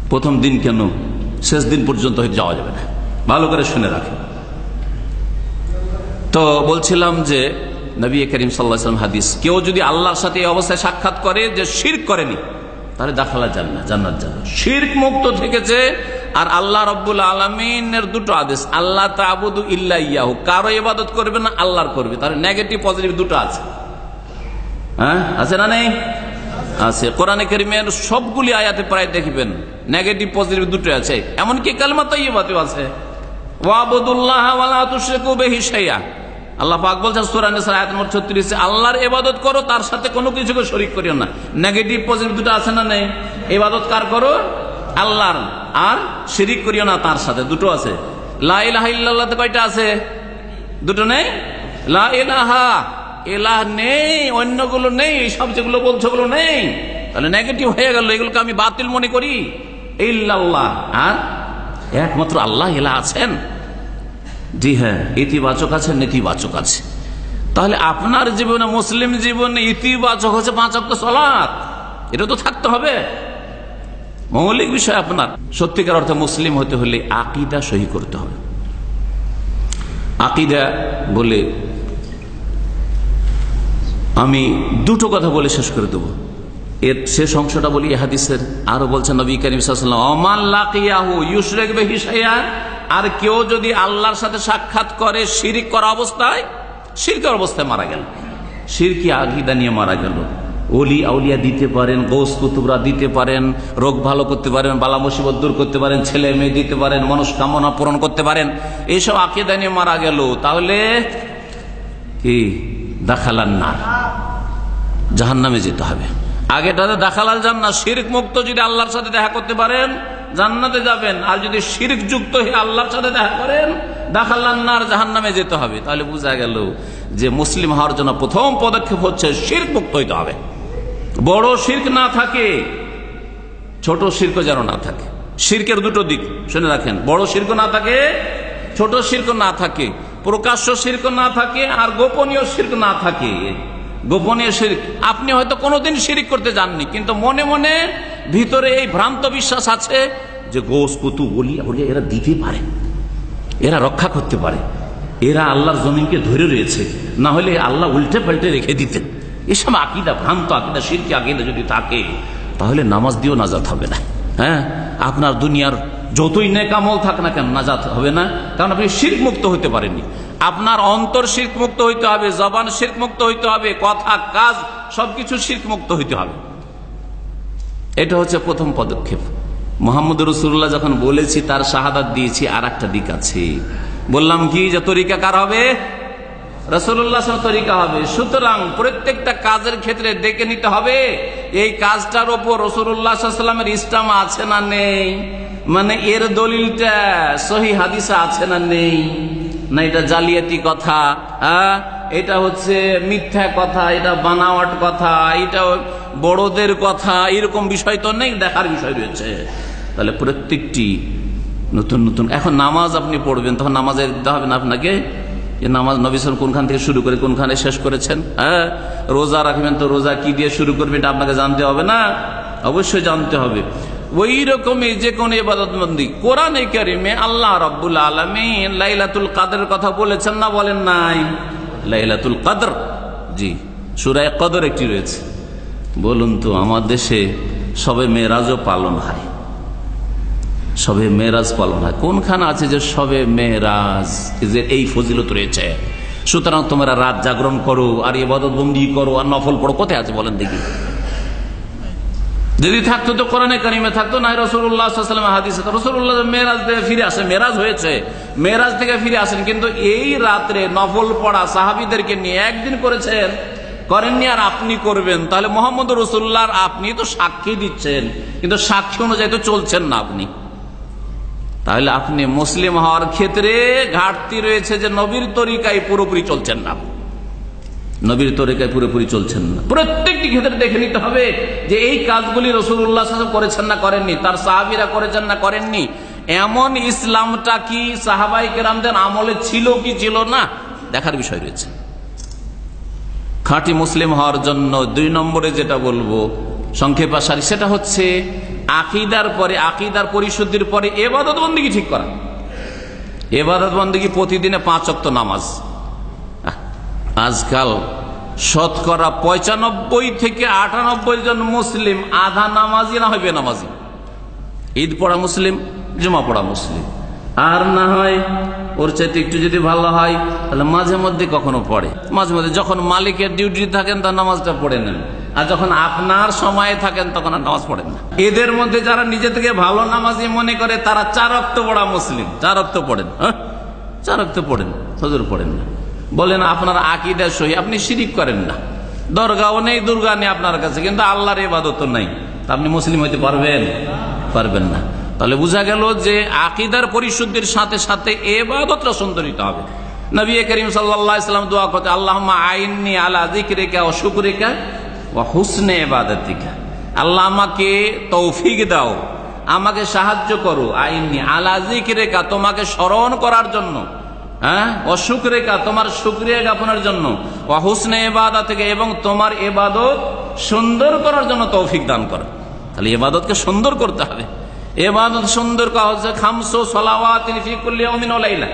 প্রথম দিন কেন? শেষ দিন পর্যন্ত যাওয়া যাবে না। ভালো করে শুনে রাখেন। তো বলছিলাম যে নবী করিম সাল্লাম হাদিস, কেউ যদি আল্লাহর সাথে এই অবস্থায় সাক্ষাৎ করে যে শির করেনি, তাহলে দাখালা যান না জান্নাত। যাবে শির্ক মুক্ত থেকেছে আর আল্লাহ রব্বুল আলমিনের দুটো আদেশ আল্লাহ তাবুদু ইল্লা ইয়াহু, কারও ইবাদত করবে না, আল্লাহর করবে। তাহলে নেগেটিভ পজিটিভ দুটো আছে। হ্যাঁ আছে না নেই? আছে। কোরআনে করিমের সবগুলি আয়াতে প্রায় দেখবেন নেগেটিভ পজিটিভ দুটো আছে। এমনকি কালমা তৈবাতেও আছে। আল্লাহ পাক বলছেন, সূরা নিসা আয়াত নম্বর 36 আল্লাহর করো, তার সাথে কোনো কিছুকে শরীক করিও না। নেগেটিভ দুটো আছে না নেই? ইবাদত কার করো? আল্লাহর। আর করিও না তার সাথে, দুটো আছে। কয়টা আছে? দুটো নেই? লা ইলাহা এলাহ নেই, অন্যগুলো নেই, সব যেগুলো বলছো নেই। তাহলে নেগেটিভ হয়ে গেল, এগুলোকে আমি বাতিল মনে করি। ইল্লাল্লাহ। আর একমাত্র আল্লাহ এলা আছেন। জি হ্যাঁ ইতিবাচক আছে, নেতিবাচক আছে। তাহলে আপনার জীবনে, মুসলিম জীবনে ইতিবাচক হচ্ছে পাঁচ অক্ট সলাৎ এটা তো থাকতে হবে। মৌলিক বিষয় আপনার। সত্যিকার অর্থে মুসলিম হতে হলে আকিদা সহি করতে হবে। আকিদা বলে আমি দুটো কথা বলে শেষ করে দেবো। এর শেষ অংশটা বলি হাদিসের আরও বলছেন নবী করিম আর কেউ যদি আল্লাহর সাথে সাক্ষাৎ করে শিরিক করা অবস্থায়, শিরকের অবস্থায় মারা গেল। শিরকি আকিদা নিয়ে মারা গেল। অলি আউলিয়া দিতে পারেন, গোস কুতুবরা দিতে পারেন, রোগ ভালো করতে পারেন, বালা মুসিবত দূর করতে পারেন, ছেলে মেয়ে দিতে পারেন, মনস্কামনা পূরণ করতে পারেন, এইসব আকিদা নিয়ে মারা গেল। তাহলে কি? দাখালান না জাহান নামে যেতে হবে। আগেটাতে দাখালাল জান্না শির্ক মুক্ত যদি আল্লাহর সাথে দেখা করতে পারেন, জান্নাতে যাবেন। আর যদি শির্ক যুক্ত হয়ে আল্লাহর সাথে দেখা করেন দাখাল্লান্নার জাহান নামে যেতে হবে। তাহলে বোঝা গেল যে মুসলিম হওয়ার জন্য প্রথম পদক্ষেপ হচ্ছে শির্ক মুক্ত হইতে হবে। বড় শির্ক না থাকে, ছোট শির্ক যেন না থাকে। শির্কের দুটো দিক, শুনে রাখেন। বড় শির্ক না থাকে, ছোট শির্ক না থাকে। প্রকাশ্য শির্ক না থাকে, আর গোপনীয় শির্ক না থাকে। গোপনীয় শিরিক। আপনি হয়তো কোনোদিন শিরিক করতে যাননি, কিন্তু মনে মনে ভিতরে এই ভ্রান্ত বিশ্বাস আছে যে গোস কুতু বলিয়া বলিয়া এরা দিতে পারে। এরা রক্ষা করতে পারে। এরা আল্লাহর জমিনকে ধরে রয়েছে। না হলে আল্লাহ উল্টে পাল্টে রেখে দিতেন। এসব আকিদা, ভ্রান্ত আকিদা, শিরকি আকিদা যদি থাকে, তাহলে নামাজ দিয়েও নাজাত হবে না। হ্যাঁ? আপনার দুনিয়ার যতই নেকামল থাক না কেন, নাজাত হবে না। কারণ আপনি শির্ক মুক্ত হতে পারেননি। আপনার অন্তর শির্ক মুক্ত হইতে হবে, জবান শির্ক মুক্ত হইতে হবে, কথা, কাজ, সবকিছু শির্ক মুক্ত হইতে হবে। এটা হচ্ছে প্রথম পদক্ষেপ। মোহাম্মদ রসুল্লাহ যখন বলেছি, তার শাহাদাত দিয়েছি আর একটা দিক আছে। বললাম কি যে, তরিকা কার হবে? রসুল্লাহ তরিকা হবে। সুতরাং প্রত্যেকটা কাজের ক্ষেত্রে দেখে নিতে হবে, এই কাজটার ওপর রসুল্লাহামের ইসলাম আছে না নেই? মানে এর দলিলটা, সহি হাদিসা আছে না নেই? না, এটা জালিয়াতি কথা হ্যাঁ? এটা হচ্ছে মিথ্যা কথা, এটা বানাওয়াট কথা, এটা বড়দের কথা, এরকম বিষয় তো নেই, দেখার বিষয় রয়েছে। তাহলে প্রত্যেকটি নতুন নতুন, এখন নামাজ আপনি পড়বেন, তখন নামাজে দিতে হবে না আপনাকে? যে নামাজ নবিসন কোনখান থেকে শুরু করে, কোনখানে শেষ করেছেন হ্যাঁ? রোজা রাখবেন তো রোজা কি দিয়ে শুরু করবেন, এটা আপনাকে জানতে হবে না? অবশ্যই জানতে হবে। ওই রকমই যে কোন ইবাদতবন্দি। কোরআনে কারিমে আল্লাহ রব্বুল আলমী লাইলাতুল কাদের কথা বলেছেন না বলেন নাই? লাইলাতুল কাদর। জি, সুরায় কদর একটি রয়েছে। বলুন তো, আমার দেশে সবে মেয়েরাজও পালন হয়। সবে মেয়েরাজ পালন হয়। কোনখানে আছে যে সবে মেয়েরাজ? যে এই ফজিলত রয়েছে? সুতরাং তোমরা রাত জাগরণ করো, আর ইবাদত বন্দি করো, আর নফল পড়ো। কোথায় আছে বলেন দেখি। যদি থাকতো তো কোরআনে কারিমে থাকতো না রসুল্লাহ হাদিসে রসুল্লাহ মেয়েরাজ থেকে ফিরে আসে মেরাজ হয়েছে, মেয়েরাজ থেকে ফিরে আসেন, কিন্তু এই রাত্রে নফল পড়া সাহাবিদেরকে নিয়ে একদিন করেছেন, করেননি আর আপনি করবেন। তাহলে মোহাম্মদ রসুল্লাহর আপনি তো সাক্ষী দিচ্ছেন, কিন্তু সাক্ষী অনুযায়ী তো চলছেন না আপনি। তাহলে আপনি মুসলিম হওয়ার ক্ষেত্রে ঘাটতি রয়েছে যে নবীর তরিকায় পুরোপুরি চলছেন না নবীর তরিকায় পুরোপুরি চলছেন না। প্রত্যেকটি ক্ষেত্রে দেখে নিতে হবে যে এই কাজগুলি রসুল্লাহ করেছেন না করেননি, তার সাহাবিরা করেছেন না করেননি। এমন ইসলামটা কি সাহাবাই কেরামদের আমলে ছিল কি ছিল না? দেখার বিষয় রয়েছে। খাঁটি মুসলিম হওয়ার জন্য দুই নম্বরে যেটা বলব সংক্ষেপাশারি সেটা হচ্ছে আকিদার পরে, আকিদার পরিশুদ্ধির পরে এবাদত বন্দিকে ঠিক করা। এবাদত বন্দিকে প্রতিদিনে পাঁচ অক্ত নামাজ। আজকাল শতকরা পঁচানব্বই থেকে আটানব্বই জন মুসলিম আধা নামাজি না হয় বেনামাজি? ঈদ পড়া মুসলিম, জমা পড়া মুসলিম। আর না হয়, ওর চাইতে একটু যদি ভালো হয়, তাহলে মাঝে মধ্যে কখনো পড়ে। মাঝে মধ্যে যখন মালিকের ডিউটি থাকেন, তার নামাজটা পড়ে নেন। আর যখন আপনার সময়ে থাকেন, তখন আর নামাজ পড়েন না। এদের মধ্যে যারা নিজে থেকে ভালো নামাজি মনে করে, তারা চার অক্ত পড়া মুসলিম। চার অক্ত পড়েন হ্যাঁ? চার অক্ত পড়েন হজুর পড়েন না। বলেন, আপনার আকিদা সহি, আপনি শিরিক করেন না। দরগাও নেই, দুর্গা নেই আপনার কাছে, কিন্তু আল্লাহর এবাদত নাই। আপনি মুসলিম হইতে পারবেন? পারবেন না। তাহলে বোঝা গেল যে আকিদার পরিশুদ্ধির সাথে সাথে এবাদতটা সুন্দরিত হবে। নবী করিম সাল্লাহ ইসলাম দোয়া করতে আল্লাহ আইননি আলা দিকরেকা ও শুকরেকা ও হুসনে এবাদত এবাদতিকা আল্লাহ আমাকে তৌফিক দাও, আমাকে সাহায্য করো। আইননি আলা দিকরেকা তোমাকে স্মরণ করার জন্য। হ্যাঁ? অসুখ রেখা তোমার শুক্রিয়া জ্ঞাপনের জন্য। অহুসনে এবাদা থেকে এবং তোমার এবাদত সুন্দর করার জন্য তৌফিক দান করো। তাহলে এবাদতকে সুন্দর করতে হবে। এবাদত সুন্দর করা হচ্ছে খামসো সলাওয়া তিনি ফিকুল্লি অমিন লাইলা।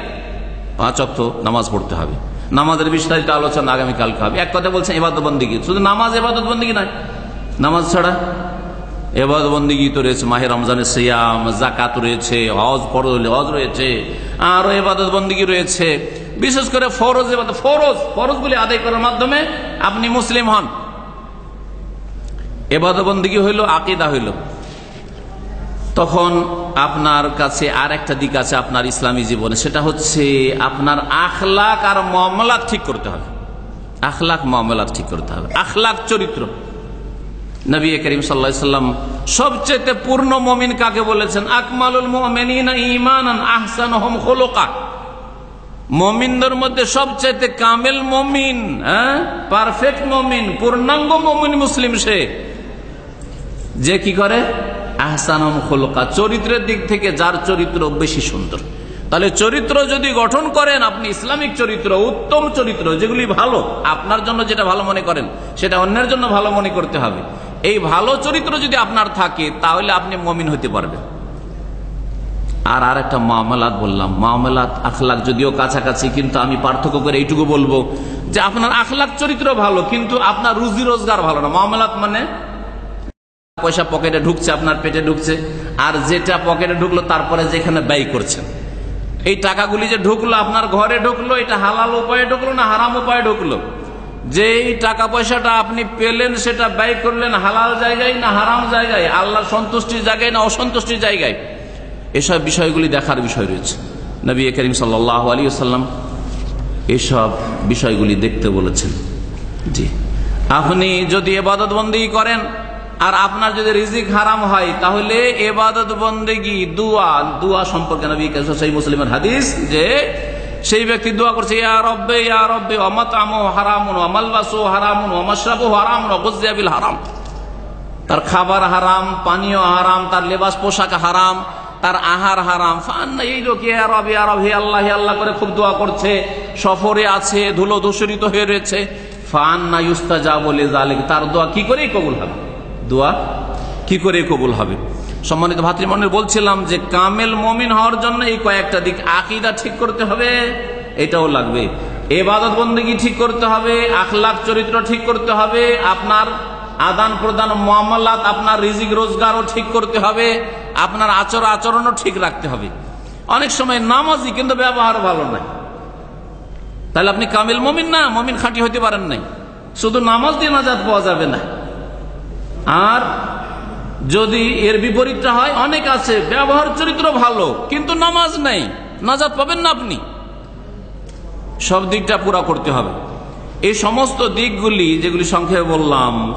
পাঁচ অক্ত নামাজ পড়তে হবে। নামাজের বিস্তারিত আলোচনা আগামীকালকে হবে। এক কথা বলছেন এবাদত বন্দিগি শুধু নামাজ এবাদত বন্দিগি নয়? নামাজ ছাড়া এবাদ তো রয়েছে মাহের রমজানের সিয়াম জাকাত রয়েছে, হজ ফরজ হজ রয়েছে, আরও এবাদত বন্দিগি রয়েছে। বিশেষ করে ফরজ এবাদত, ফরজ, ফরজগুলি আদায় করার মাধ্যমে আপনি মুসলিম হন। এবাদত বন্দিগি হইল? আকিদা হইল। তখন আপনার কাছে আর একটা দিক আছে আপনার ইসলামী জীবনে, সেটা হচ্ছে আপনার আখলাক আর মামলাত ঠিক করতে হবে। আখলাক, মামলাত ঠিক করতে হবে। আখলাক, চরিত্র। নবী করিম সাল্লাম সবচেয়ে পূর্ণ মমিন কাকে বলেছেন? আকমালুল মোমেনিন ইমান আহসান মমিনদের মধ্যে সবচেয়ে কামেল মমিন হ্যাঁ? পারফেক্ট মমিন, পূর্ণাঙ্গ মমিন মুসলিম সে। যে কি করে? আহসান খোলকা। চরিত্রের দিক থেকে যার চরিত্র বেশি সুন্দর। তাহলে চরিত্র যদি গঠন করেন, আপনি ইসলামিক চরিত্র, উত্তম চরিত্র, যেগুলি ভালো, আপনার জন্য যেটা ভালো মনে করেন, সেটা অন্যের জন্য ভালো মনে করতে হবে। এই ভালো চরিত্র যদি আপনার থাকে, তাহলে আপনি মমিন হতে পারবেন। আর আর একটা মামলাত বললাম, মামলাত আখলাক যদিও কাছাকাছি, কিন্তু আমি পার্থক্য করে এইটুকু বলব যে আপনার আখলাক চরিত্র ভালো, কিন্তু আপনার রুজি রোজগার ভালো না। মামলাত মানে পয়সা পকেটে ঢুকছে, আপনার পেটে ঢুকছে, আর যেটা পকেটে ঢুকলো, তারপরে যেখানে ব্যয় করছেন। এই টাকাগুলি যে ঢুকলো, আপনার ঘরে ঢুকলো, এটা হালাল উপায়ে ঢুকলো না হারাম উপায়ে ঢুকলো? যেই টাকা পয়সাটা আপনি পেলেন, সেটা ব্যয় করলেন হালাল জায়গায় না হারাম জায়গায়? আল্লাহ সন্তুষ্টির জায়গায় না অসন্তুষ্টির জায়গায়? এসব বিষয়গুলি দেখার বিষয় রয়েছে। নবী করিম সাল্লাহ আলী সাল্লাম এসব বিষয়গুলি দেখতে বলেছেন। জি। আপনি যদি এবাদত বন্দী করেন, আর আপনার যদি রিজিক হারাম হয়, তাহলে এবাদত বন্দেগি দুয়া। দুয়া সম্পর্কে নবী সেই মুসলিমের হাদিস যে সেই ব্যক্তি দোয়া করছে অমত হারামুন হারামুন অগুজিয়াবিল হারাম তার খাবার হারাম, পানীয় হারাম, তার লেবাস পোশাক হারাম, তার আহার হারাম। এই লোক হে আল্লাহ আল্লাহ, করে খুব দোয়া করছে। সফরে আছে, ধুলো ধূসরিত হয়ে রয়েছে। ফান না ইউস্তা যা বলে তার দোয়া কি করেই কবুল হবে? দোয়া কি করে কবুল হবে? সম্মানিত ভাতৃমণ্ডল বলছিলাম যে কামেল মমিন হওয়ার জন্য এই কয়েকটা দিক আকিদা ঠিক করতে হবে, এটাও লাগবে। এবাদত বন্দী ঠিক করতে হবে, আখলাখ চরিত্র ঠিক করতে হবে, আপনার আদান প্রদান মামলাত, আপনার রিজিক রোজগারও ঠিক করতে হবে, আপনার আচর আচরণও ঠিক রাখতে হবে। অনেক সময় নামাজি কিন্তু ব্যবহার ভালো নাই তাহলে আপনি কামিল মমিন না, মমিন খাঁটি হইতে পারেন নাই। শুধু নামাজ দিয়ে নাজাদ পাওয়া যাবে না। আর যদি এর বিপরীতটা হয়, অনেক আছে, ব্যবহার চরিত্র ভালো, কিন্তু নামাজ নেই। নাজাদ পাবেন না আপনি। সব দিকটা পুরা করতে হবে। এই সমস্ত দিকগুলি যেগুলি সংক্ষেপে বললাম,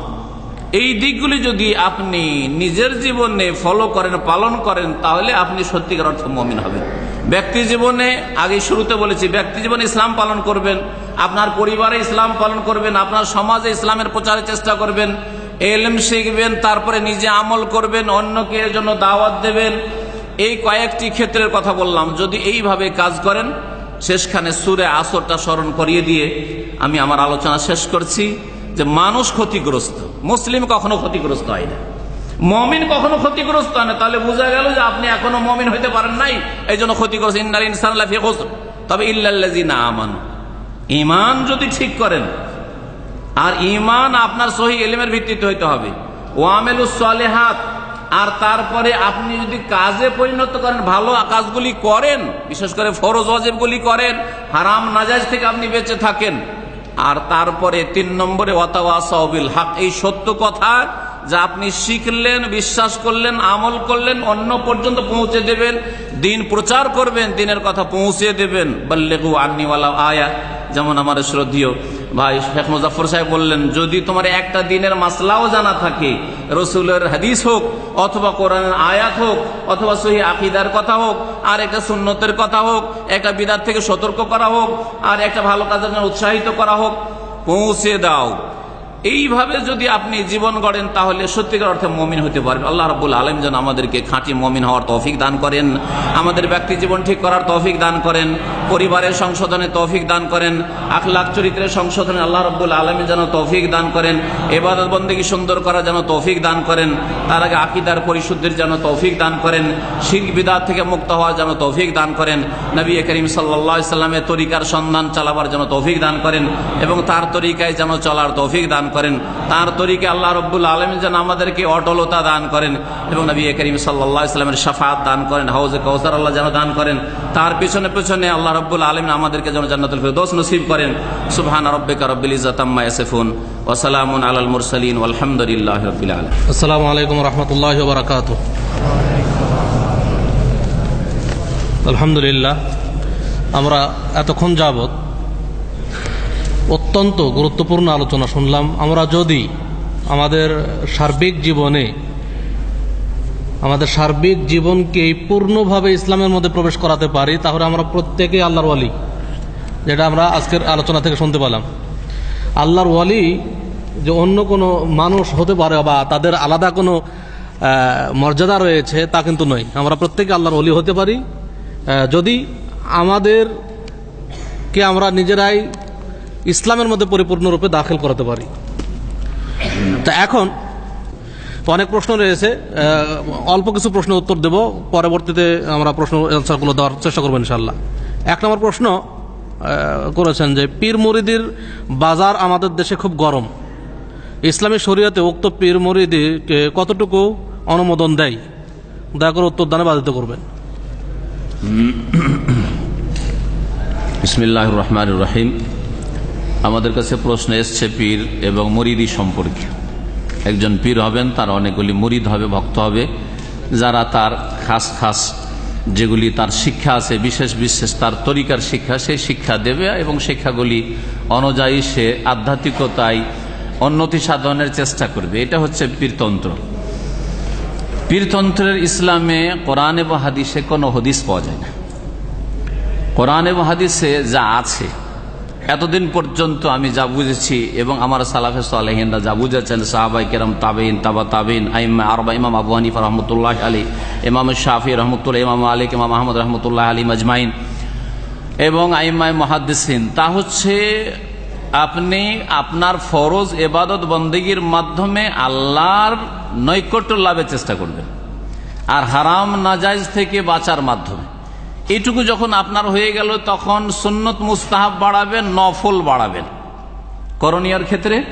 এই দিকগুলি যদি আপনি নিজের জীবনে ফলো করেন, পালন করেন, তাহলে আপনি সত্যিকার অর্থ মমিন হবেন। ব্যক্তি জীবনে, আগে শুরুতে বলেছি, ব্যক্তি জীবনে ইসলাম পালন করবেন, আপনার পরিবারে ইসলাম পালন করবেন, আপনার সমাজে ইসলামের প্রচারের চেষ্টা করবেন এলএম শিখবেন, তারপরে নিজে আমল করবেন, অন্যকে এর জন্য দাওয়াত দেবেন। এই কয়েকটি ক্ষেত্রের কথা বললাম। যদি এইভাবে কাজ করেন, শেষখানে সুরে আসরটা স্মরণ করিয়ে দিয়ে আমি আমার আলোচনা শেষ করছি যে মানুষ ক্ষতিগ্রস্ত, মুসলিম কখনো ক্ষতিগ্রস্ত হয় না। মমিন কখনো ক্ষতিগ্রস্ত হয় না। তাহলে বোঝা গেল যে আপনি এখনও মমিন হইতে পারেন নাই এই জন্য ক্ষতিগ্রস্ত। ইন্নার ইনসান। তবে ইল্লাল্লাজি না আমান। ইমান যদি ঠিক করেন আর ইমান আপনার সহি এলিমের ভিত্তিতে হইতে হবে। ওয়ামেলুসলেহাত আর তারপরে আপনি যদি কাজে পরিণত করেন, ভালো কাজগুলি করেন, বিশেষ করে ফরজ ওয়াজেবগুলি করেন, হারাম নাজাজ থেকে আপনি বেঁচে থাকেন। আর তারপরে তিন নম্বরে ওয়াতাওয়াসাবিল হক, এই সত্য কথা যা আপনি শিখলেন, বিশ্বাস করলেন, আমল করলেন, অন্য পর্যন্ত পৌঁছে দেবেন। দিন প্রচার করবেন, দিনের কথা পৌঁছে দেবেন। বল্লেগু আন্নিওয়ালা আয়া, যেমন আমার শ্রদ্ধীয় ভাই শেখ মুজাফর সাহেব বললেন, যদি তোমার একটা দিনের মাসলাও জানা থাকে, রসুলের হাদিস হোক, অথবা কোরআনের আয়াত হোক, অথবা সহি আকিদার কথা হোক, আর একটা সুন্নতের কথা হোক, একটা বিদার থেকে সতর্ক করা হোক, আর একটা ভালো কাজের জন্য উৎসাহিত করা হোক, পৌঁছে দাও। এইভাবে যদি আপনি জীবন গড়েন, তাহলে সত্যিকার অর্থে মমিন হতে পারবেন। আল্লাহ রাবুল আলম যেন আমাদেরকে খাঁটি মমিন হওয়ার তৌফিক দান করেন, আমাদের ব্যক্তি জীবন ঠিক করার তৌফিক দান করেন, পরিবারের সংশোধনে তৌফিক দান করেন, আখলাখ চরিত্রের সংশোধনে আল্লাহ রব্বুল আলমী যেন তৌফিক দান করেন এবাদত বন্দীকে সুন্দর করা যেন তৌফিক দান করেন, তার আগে আকিদার পরিশুদ্ধির যেন তৌফিক দান করেন শিখ বিদাত থেকে মুক্ত হওয়ার যেন তৌফিক দান করেন, নবী করিম সাল্লা সাল্লামের তরিকার সন্ধান চালাবার যেন তৌফিক দান করেন এবং তার তরিকায় যেন চলার তৌফিক দান করেন। তার তরিকে আল্লাহ রব্বুল আলম যেন আমাদেরকে অটলতা দান করেন এবং নবী করিম সাল্লাহ ইসলামের সাফাত দান করেন, হাউজে কৌসার আল্লাহ যেন দান করেন। তার পিছনে পিছনে আল্লাহ রব্বুল আলম আমাদেরকে যেন জান্নাতুল ফিরদৌস নসিব করেন। সুবহান রব্বিকা রব্বিল ইজ্জাতাম্মা ইয়াসিফুন ওয়া সালামুন আলাল মুরসালিন ওয়ালহামদুলিল্লাহি রাব্বিল আলামিন। আসসালামু আলাইকুম রহমতুল্লাহ বারাকাত আলহামদুলিল্লাহ, আমরা এতক্ষণ যাবৎ অত্যন্ত গুরুত্বপূর্ণ আলোচনা শুনলাম। আমরা যদি আমাদের সার্বিক জীবনে, আমাদের সার্বিক জীবনকে পূর্ণভাবে ইসলামের মধ্যে প্রবেশ করাতে পারি, তাহলে আমরা প্রত্যেকে আল্লাহর ওয়ালি, যেটা আমরা আজকের আলোচনা থেকে শুনতে পেলাম। আল্লাহর ওয়ালি যে অন্য কোনো মানুষ হতে পারে বা তাদের আলাদা কোনো মর্যাদা রয়েছে, তা কিন্তু নয়। আমরা প্রত্যেকে আল্লাহর ওলি হতে পারি। যদি আমাদেরকে আমরা নিজেরাই ইসলামের মধ্যে পরিপূর্ণরূপে দাখিল করাতে পারি। তা এখন অনেক প্রশ্ন রয়েছে অল্প কিছু প্রশ্ন উত্তর দেব, পরবর্তীতে আমরা প্রশ্ন অ্যান্সারগুলো দেওয়ার চেষ্টা করব ইনশাল্লাহ এক নম্বর প্রশ্ন করেছেন যে, পীর মুরিদির বাজার আমাদের দেশে খুব গরম। ইসলামী শরীয়তে উক্ত পীর মুরিদিকে কতটুকু অনুমোদন দেয়? দয়া করে উত্তর দানে বাধিত করবেন। <coughs> বিসমিল্লাহ রহমান রহিম। আমাদের কাছে প্রশ্ন এসছে পীর এবং মুরিদি সম্পর্কে। একজন পীর হবেন, তার অনেকগুলি মুরিদ হবে, ভক্ত হবে, যারা তার খাস খাস যেগুলি তার শিক্ষা আছে, বিশেষ বিশেষ তার তরিকার শিক্ষা, সেই শিক্ষা দেবে এবং শিক্ষাগুলি অনুযায়ী সে আধ্যাত্মিকতায় উন্নতি সাধনের চেষ্টা করবে। এটা হচ্ছে পীরতন্ত্র। পীরতন্ত্রের ইসলামে কোরআন এবং হাদিসে কোনো হদিস পাওয়া যায় না। কোরআন এবং হাদিসে যা আছে এতদিন পর্যন্ত আমি যা বুঝেছি এবং আমার সালাফে সালেহিনরা যা বুঝেছেন সাহাবাই কেরাম তাবেইন তাবা আইমা আরবা, ইমাম আবু হানিফা রহমতুল্লাহ আলী ইমাম শাফি রহমতুল্লাহ, ইমাম আলিক ইমাম আহমদ রহমতুল্লাহ আলী মজমাইন এবং আইমায় মহাদ্দিসিন। তা হচ্ছে আপনি আপনার ফরজ এবাদত বন্দীগীর মাধ্যমে আল্লাহর নৈকট্য লাভের চেষ্টা করবেন। আর হারাম, নাজাইজ থেকে বাঁচার মাধ্যমে। এইটুকু যখন আপনার হয়ে গেল, তখন সুন্নত মুস্তাহাব বাড়াবেন, নফল বাড়াবেন। করণীয়র ক্ষেত্রে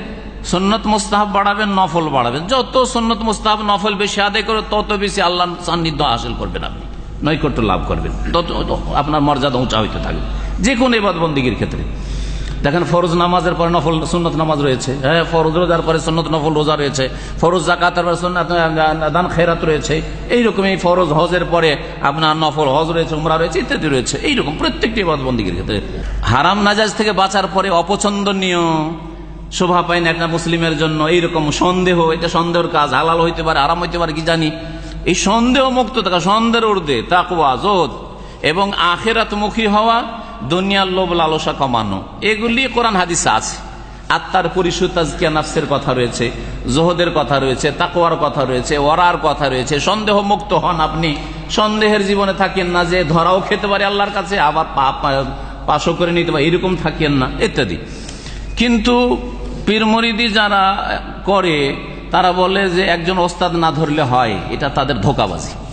সন্ন্যত মুস্তাহাব বাড়াবেন, নফল বাড়াবেন। যত সন্ন্যত মুস্তাহাব নফল বেশি আদায় করে, তত বেশি আল্লাহ সান্নিধ্য হাসিল করবেন আপনি। নৈকট্য লাভ করবেন। তত আপনার মর্যাদা উঁচা হইতে থাকবে। যে কোনো এবাদ বন্দীগীর ক্ষেত্রে। দেখেন ফরজ নামাজের পরে নফল, সুন্নত নামাজ রয়েছে। হ্যাঁ ফরজ রোজার পরে সুন্নত, নফল রোজা রয়েছে। ফরজ জাকাতের দান, খেরাত রয়েছে। এইরকম এই ফরজ হজের পরে আপনার নফল, হজ রয়েছে, উমরা রয়েছে, ইত্যাদি রয়েছে। এইরকম প্রত্যেকটি বন্দীগীর ক্ষেত্রে। হারাম নাজাজ থেকে বাঁচার পরে অপছন্দনীয়। শোভা পায় না একটা মুসলিমের জন্য। এইরকম সন্দেহ, এটা সন্দেহের কাজ। হালাল হইতে পারে আরাম হইতে পারে, কি জানি। এই সন্দেহ মুক্ত থাকা, সন্দেহের ঊর্ধ্বে তাকুয়া জোদ এবং আখেরাতমুখী হওয়া দুনিয়ার লোভ লালসা কমানো। এগুলি কোরআন হাদিসে আছে। আত্মার পরিশুদ্ধ তাজকিয়া নাফসের কথা রয়েছে, জোহদের কথা রয়েছে তাকোয়ার কথা রয়েছে ওরার কথা রয়েছে। সন্দেহ মুক্ত হন আপনি। সন্দেহের জীবনে থাকেন না যে ধরাও খেতে পারে আল্লাহর কাছে, আবার পাশও করে নিতে পারে। এরকম থাকেন না, ইত্যাদি। কিন্তু পীরমরিদি যারা করে, তারা বলে যে একজন ওস্তাদ না ধরলে হয়, এটা তাদের ধোকাবাজি।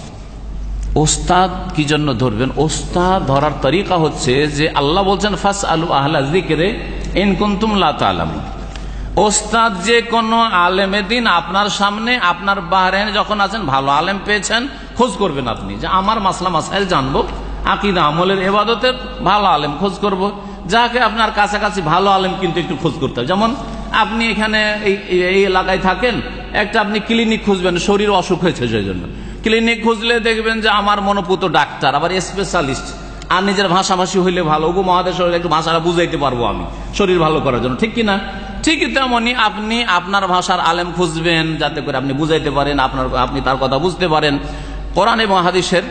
ওস্তাদ কি জন্য ধরবেন? ওস্তাদ ধরার তরিকা হচ্ছে যে আল্লাহ বলছেন ফাস আলু আহলা ইনকুন্তুম ওস্তাদ যে কোনো আলেমে দিন আপনার সামনে, আপনার বাহারেন যখন আছেন, ভালো আলেম পেয়েছেন, খোঁজ করবেন আপনি যে আমার মাসলা মাসাইল জানব, আকিদা, আমলের এবাদতের ভালো আলেম খোঁজ করব। যাকে আপনার কাছাকাছি ভালো আলেম কিন্তু একটু খোঁজ করতে হবে। যেমন আপনি এখানে এই এলাকায় থাকেন, একটা আপনি ক্লিনিক খুঁজবেন, শরীর অসুখ হয়েছে সেই জন্য। ক্লিনিক খুঁজলে দেখবেন যে আমার মনোপুত ডাক্তার, আবার স্পেশালিস্ট আর নিজের ভাষাভাষী হইলে ভালো। উপমহাদেশ হইলে একটু ভাষাটা বুঝাইতে পারব আমি, শরীর ভালো করার জন্য। ঠিক কিনা? ঠিকই তেমনই আপনি আপনার ভাষার আলেম খুঁজবেন, যাতে করে আপনি বুঝাইতে পারেন, আপনার, আপনি তার কথা বুঝতে পারেন। কোরআন এবং হাদিসের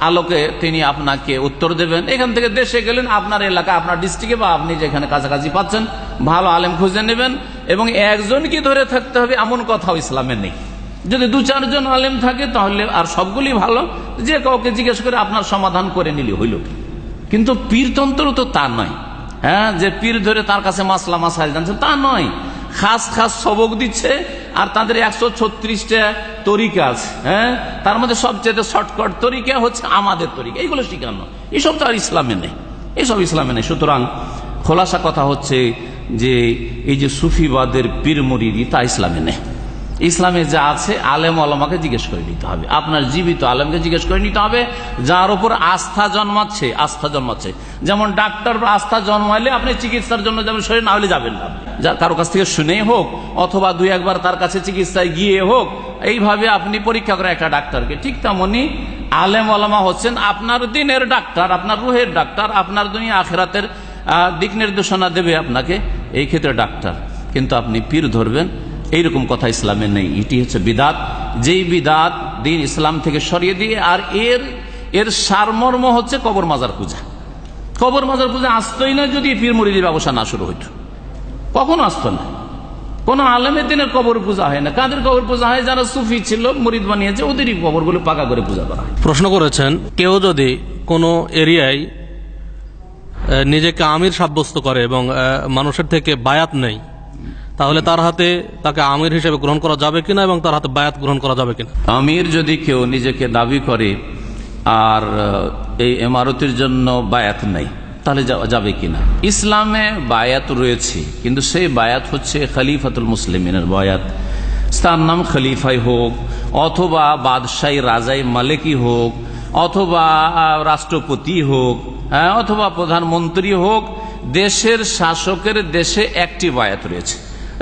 আলোকে তিনি আপনাকে উত্তর দেবেন। এখান থেকে দেশে গেলেন, আপনার এলাকা, আপনার ডিস্ট্রিক্টে বা আপনি যেখানে কাছাকাছি পাচ্ছেন, ভালো আলেম খুঁজে নেবেন। এবং একজনকে ধরে থাকতে হবে, এমন কথাও ইসলামে নেই। যদি দু চারজন আলেম থাকে, তাহলে আর সবগুলি ভালো। যে কাউকে জিজ্ঞেস করে আপনার সমাধান করে নিলে হইল কিন্তু পীরতন্ত্র তো তা নয়। হ্যাঁ যে পীর ধরে তার কাছে মাসলা, মাসাইল জানছে তা নয়। খাস খাস সবক দিচ্ছে, আর তাদের একশো ছত্রিশটা তরিকা আছে। হ্যাঁ তার মধ্যে সবচেয়ে শর্টকাট তরিকা হচ্ছে আমাদের তরিকা। এইগুলো শিখানো। এসব তো আর ইসলামে নেই। এসব ইসলামে নেই। সুতরাং খোলাসা কথা হচ্ছে যে এই যে সুফিবাদের পীর মরিদি তা ইসলামে নেই। ইসলামে যা আছে, আলেম আলমাকে জিজ্ঞেস করে নিতে হবে। আপনার জীবিত আলেমকে জিজ্ঞেস করে নিতে হবে, যার উপর আস্থা জন্মাচ্ছে আস্থা জন্মাচ্ছে। যেমন ডাক্তার আস্থা জন্মাইলে আপনি চিকিৎসার জন্য যাবেন শরীর না হলে যাবেন না কারও কাছ থেকে শুনেই হোক, অথবা দুই একবার তার কাছে চিকিৎসায় গিয়ে হোক, এইভাবে আপনি পরীক্ষা করেন একটা ডাক্তারকে। ঠিক তেমনই আলেম আলমা হচ্ছেন আপনার দিনের ডাক্তার, আপনার রুহের ডাক্তার, আপনার দুনিয়া আখেরাতের দিক নির্দেশনা দেবে আপনাকে। এই ক্ষেত্রে ডাক্তার। কিন্তু আপনি পীর ধরবেন এইরকম কথা ইসলামে নেই। এটি হচ্ছে বিদাত। যেই বিদাত দিন ইসলাম থেকে সরিয়ে দিয়ে, আর এর এর সারমর্ম হচ্ছে কবর মাজার পূজা। কবর মাজার পূজা আসতোই না যদি পীর মুরিদির ব্যবসা না শুরু হইত। কখনো আসতো না। কোন আলেমের দিনের কবর পূজা হয় না। কাদের কবর পূজা হয়? যারা সুফি ছিল মুরিদ বানিয়েছে, ওদেরই কবরগুলো পাকা করে পূজা করা হয়। প্রশ্ন করেছেন, কেউ যদি কোনো এরিয়ায় নিজেকে আমির সাব্যস্ত করে এবং মানুষের থেকে বায়াত নেই তাহলে তার হাতে তাকে আমির হিসেবে গ্রহণ করা যাবে কিনা এবং তার হাতে বায়াত গ্রহণ করা যাবে কিনা? আমির যদি কেউ নিজেকে দাবি করে আর এই এমারতির জন্য বায়াত নেই তাহলে যাবে কিনা? ইসলামে বায়াত রয়েছে কিন্তু সেই বায়াত হচ্ছে খলিফাতুল মুসলিমিনের বায়াত। তার নাম খলিফাই হোক অথবা বাদশাহী রাজাই মালিকি হোক অথবা রাষ্ট্রপতি হোক হ্যাঁ, অথবা প্রধানমন্ত্রী হোক দেশের শাসকের দেশে একটি বায়াত রয়েছে।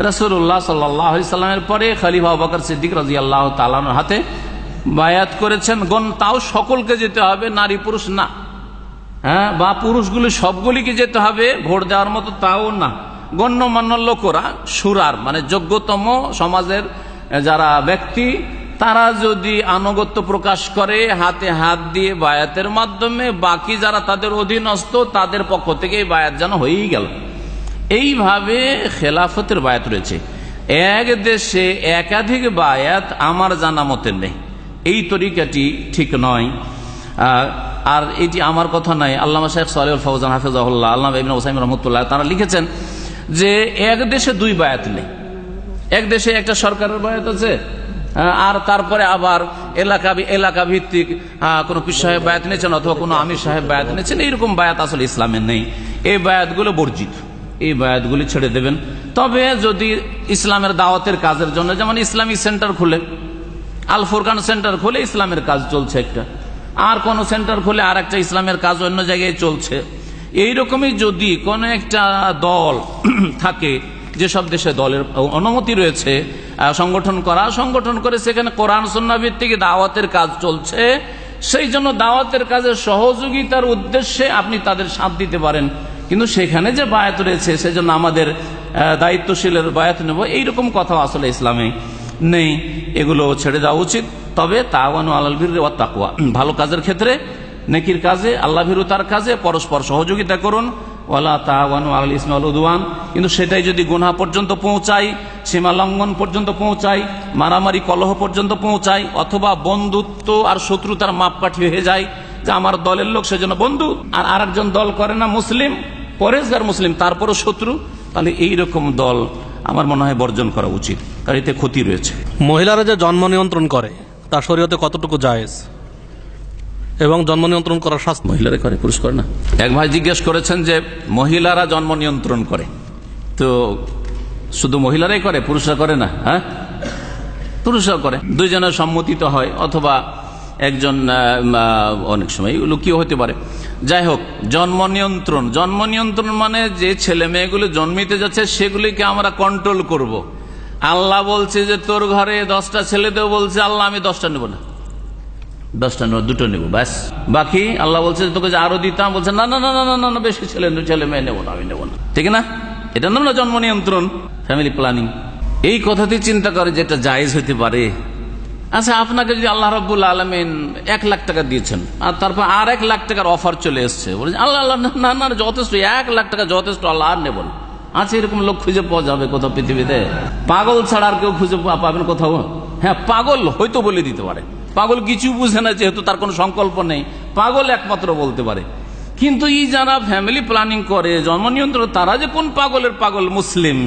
রসুল্লাহ সাল্লামের পরে খলিফা বকর সিদ্দিক রাজি আল্লাহ তালানোর হাতে বায়াত করেছেন, গণ, তাও সকলকে যেতে হবে, নারী পুরুষ না। হ্যাঁ বা পুরুষগুলি সবগুলিকে যেতে হবে, ভোট দেওয়ার মতো তাও না। গণ্যমান্য লোকরা, সুরার মানে যোগ্যতম সমাজের যারা ব্যক্তি, তারা যদি আনুগত্য প্রকাশ করে, হাতে হাত দিয়ে বায়াতের মাধ্যমে, বাকি যারা তাদের অধীনস্থ, তাদের পক্ষ থেকে বায়াত যেন হয়েই গেল। এইভাবে খেলাফতের বায়াত রয়েছে। এক দেশে একাধিক বায়াত আমার জানা মতে নেই। এই তরিকাটি ঠিক নয়। আর এটি আমার কথা নাই আল্লাহ শেখ সালেউল ফৌজান হাফিজাহুল্লাহ আল্লাহ ইবিন ওসাইম রহমতুল্লাহ, তারা লিখেছেন যে এক দেশে দুই বায়াত নেই। এক দেশে একটা সরকারের বায়াত আছে আর তারপরে আবার এলাকা এলাকা ভিত্তিক কোনো পীর সাহেব বায়াত নিয়েছেন অথবা কোনো আমির সাহেব বায়াত নিয়েছেন। এইরকম বায়াত আসলে ইসলামের নেই। এই বায়াতগুলো বর্জিত। এই বায়াতগুলি ছেড়ে দেবেন। তবে যদি ইসলামের দাওয়াতের কাজের জন্য, যেমন ইসলামিক সেন্টার খুলে, আল ফুরকান সেন্টার খুলে ইসলামের কাজ চলছে একটা। আর কোন সেন্টার খুলে আর একটা ইসলামের কাজ অন্য জায়গায় চলছে। এইরকমই যদি কোন একটা দল <clears throat> থাকে, যেসব দেশে দলের অনুমতি রয়েছে সংগঠন করা, সংগঠন করে সেখানে কোরআন সন্না ভিত্তিক দাওয়াতের কাজ চলছে, সেই জন্য দাওয়াতের কাজে সহযোগিতার উদ্দেশ্যে আপনি তাদের সাথ দিতে পারেন। কিন্তু সেখানে যে বায়াত রয়েছে, সেজন্য আমাদের দায়িত্বশীলের বায়াত নেব, এইরকম কথা আসলে ইসলামে নেই। এগুলো ছেড়ে দেওয়া উচিত। তবে তাওয়ানু আলাল বীর ওয়া তাকওয়া। ভালো কাজের ক্ষেত্রে, নেকির কাজে, আল্লাহ ভীরুতার কাজে, পরস্পর সহযোগিতা করুন। ওয়ালা তাওয়ানু আল ইসমাল উদওয়ান। কিন্তু সেটাই যদি গুনাহ পর্যন্ত পৌঁছায়, সীমা লঙ্ঘন পর্যন্ত পৌঁছায়, মারামারি কলহ পর্যন্ত পৌঁছায়, অথবা বন্ধুত্ব আর শত্রুতার মাপকাঠি হয়ে যায়, যে আমার দলের লোক সেজন্য বন্ধু, আর আরেকজন দল করে না মুসলিম পরেশগার মুসলিম তারপরও শত্রু তাহলে এই রকম দল আমার মনে হয় বর্জন করা উচিত কারণ এতে ক্ষতি রয়েছে। মহিলারা যে জন্ম নিয়ন্ত্রণ করে তা শরীয়তে কতটুকু জায়েজ? এবং জন্ম নিয়ন্ত্রণ করার শাস্তি? মহিলারা করে পুরুষ করে না। এক ভাই জিজ্ঞেস করেছেন যে মহিলারা জন্ম নিয়ন্ত্রণ করে? তো শুধু মহিলারাই করে পুরুষরা করে না হ্যাঁ? পুরুষরা করে। দুইজনের সম্মতিত হয় অথবা একজন অনেক সময় কি হতে পারে। যাই হোক জন্ম নিয়ন্ত্রণ। জন্ম নিয়ন্ত্রণ মানে যে ছেলে মেয়েগুলো জন্মিতে যাচ্ছে সেগুলিকে আমরা কন্ট্রোল করব। আল্লাহ বলছে যে তোর ঘরে দশটা ছেলে দেও বলছে আল্লাহ আমি দশটা নেব না। দশটা নেব দুটো নেব ব্যাস। বাকি আল্লাহ বলছে তোকে যে আরও দিতাম বলছে না না না না না না, বেশি ছেলে ছেলে মেয়ে নেব না আমি নেব না। ঠিক না? এটা নাম না জন্ম নিয়ন্ত্রণ ফ্যামিলি প্ল্যানিং এই কথাতে চিন্তা করে যেটা জায়েজ হতে পারে। আচ্ছা আপনাকে যদি আল্লাহ রব্বুল আলমিন এক লাখ টাকা দিয়েছেন আর তারপর আর এক লাখ টাকার অফার চলে এসছে বলছে আল্লাহ আল্লাহ না, না যথেষ্ট এক লাখ টাকা যথেষ্ট আল্লাহ আর নেব না। আছে এরকম লোক খুঁজে পাওয়া যাবে কোথাও পৃথিবীতে? পাগল ছাড়া আর কেউ খুঁজে পাবেন কোথাও? হ্যাঁ পাগল হয়তো বলে দিতে পারে। পাগল কিছু বুঝে না যেহেতু তার কোনো সংকল্প নেই। পাগল একমাত্র বলতে পারে। কিন্তু এই যারা ফ্যামিলি প্ল্যানিং করে জন্ম নিয়ন্ত্রণ তারা যে কোন পাগলের পাগল? মুসলিম।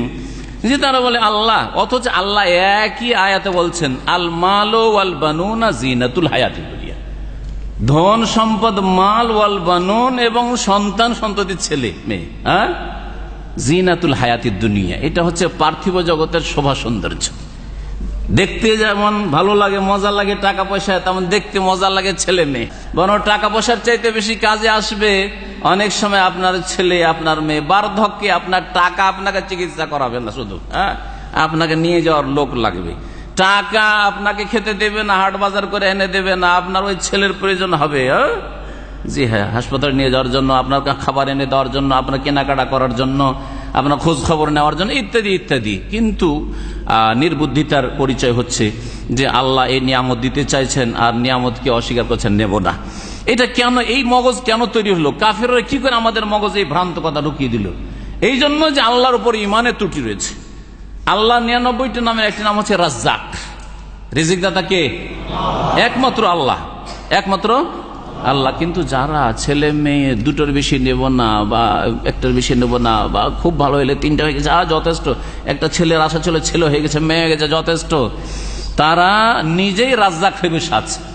যে তারা বলে আল্লাহ, অথচ আল্লাহ একই আয়াতে বলছেন, আল মালো ওয়াল বানুনা জিনাতুল হায়াতি দুনিয়া। ধন সম্পদ, মাল ওয়াল বানুন এবং সন্তান সন্ততির ছেলে, মেয়ে হ্যাঁ? জিনাতুল হায়াতি দুনিয়া। এটা হচ্ছে পার্থিব জগতের শোভা সৌন্দর্য। দেখতে যেমন ভালো লাগে, মজা লাগে টাকা পয়সা, তেমন দেখতে মজা লাগে ছেলে মেয়ে। বরং টাকা পয়সার চাইতে বেশি কাজে আসবে অনেক সময় আপনার ছেলে, আপনার মেয়ে বার্ধক্যে আপনার টাকা আপনাকে চিকিৎসা করাবে না শুধু হ্যাঁ? আপনাকে নিয়ে যাওয়ার লোক লাগবে। টাকা আপনাকে খেতে দেবে না, হাট বাজার করে এনে দেবে না, আপনার ওই ছেলের প্রয়োজন হবে হ্যাঁ? জি হ্যাঁ হাসপাতালে নিয়ে যাওয়ার জন্য, আপনার খাবার এনে দেওয়ার জন্য, আপনার কেনাকাটা করার জন্য, আপনার খোঁজ খবর নেওয়ার জন্য, ইত্যাদি ইত্যাদি। কিন্তু নির্বুদ্ধিতার পরিচয় হচ্ছে যে আল্লাহ এই নিয়ামত দিতে চাইছেন আর নিয়ামতকে অস্বীকার করছেন, নেব না। এটা কেন এই মগজ কেন তৈরি হলো? কাফেররা কি করে আমাদের মগজে এই ভ্রান্ত কথা ঢুকিয়ে দিল? এই জন্য যে আল্লাহর উপর ইমানের ত্রুটি রয়েছে। আল্লাহ নিরানব্বইটি নামের একটি নাম হচ্ছে রাজ্জাক। রিজিক দাতা কে? একমাত্র আল্লাহ। একমাত্র আল্লাহ। কিন্তু যারা ছেলে মেয়ে দুটোর বেশি নেব না বা একটার বেশি নেব না বা খুব ভালো হলে তিনটা হয়ে গেছে আর যথেষ্ট। একটা ছেলের আশা ছিল ছেলে হয়ে গেছে, মেয়ে হয়ে গেছে, যথেষ্ট। তারা নিজেই রাজ্জাক ফেমিস আছে।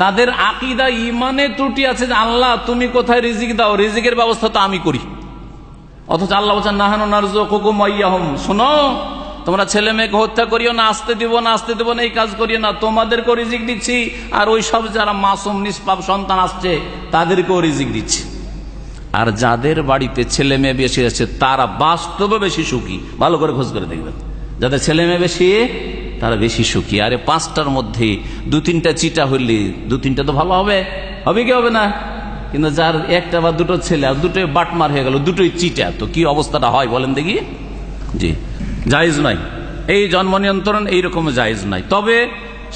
তাদের আকিদা ইমানে ত্রুটি আছে যে আল্লাহ, তুমি কোথায় রিজিক দাও? রিজিকের ব্যবস্থা তো আমি করি। অথচ আল্লাহ বলছেন, নাহানো নার্জো কুকুম আইয়াহম শোনো, তোমরা ছেলে মেয়েকে হত্যা করিও না, আসতে দিব না, আসতে দিব না, এই কাজ করিও না। তোমাদেরকেও রিজিক দিচ্ছি, আর ওই সব যারা মাসুম, নিষ্পাপ সন্তান আসছে, তাদেরকেও রিজিক দিচ্ছি। আর যাদের বাড়িতে ছেলে মেয়ে বেশি আছে, তারা বাস্তবে বেশি সুখী। ভালো করে খোঁজ করে দেখবেন। যাদের ছেলে মেয়ে বেশি তারা বেশি সুখী। আরে পাঁচটার মধ্যে দু তিনটা চিটা হইলে দু তিনটা তো ভালো হবে। হবে কি হবে না? কিন্তু যার একটা বা দুটো ছেলে আর দুটোই বাটমার হয়ে গেল দুটোই চিটা তো কি অবস্থাটা হয় বলেন দেখি? জি। জায়েজ নাই এই জন্ম নিয়ন্ত্রণ এইরকম জায়েজ নাই তবে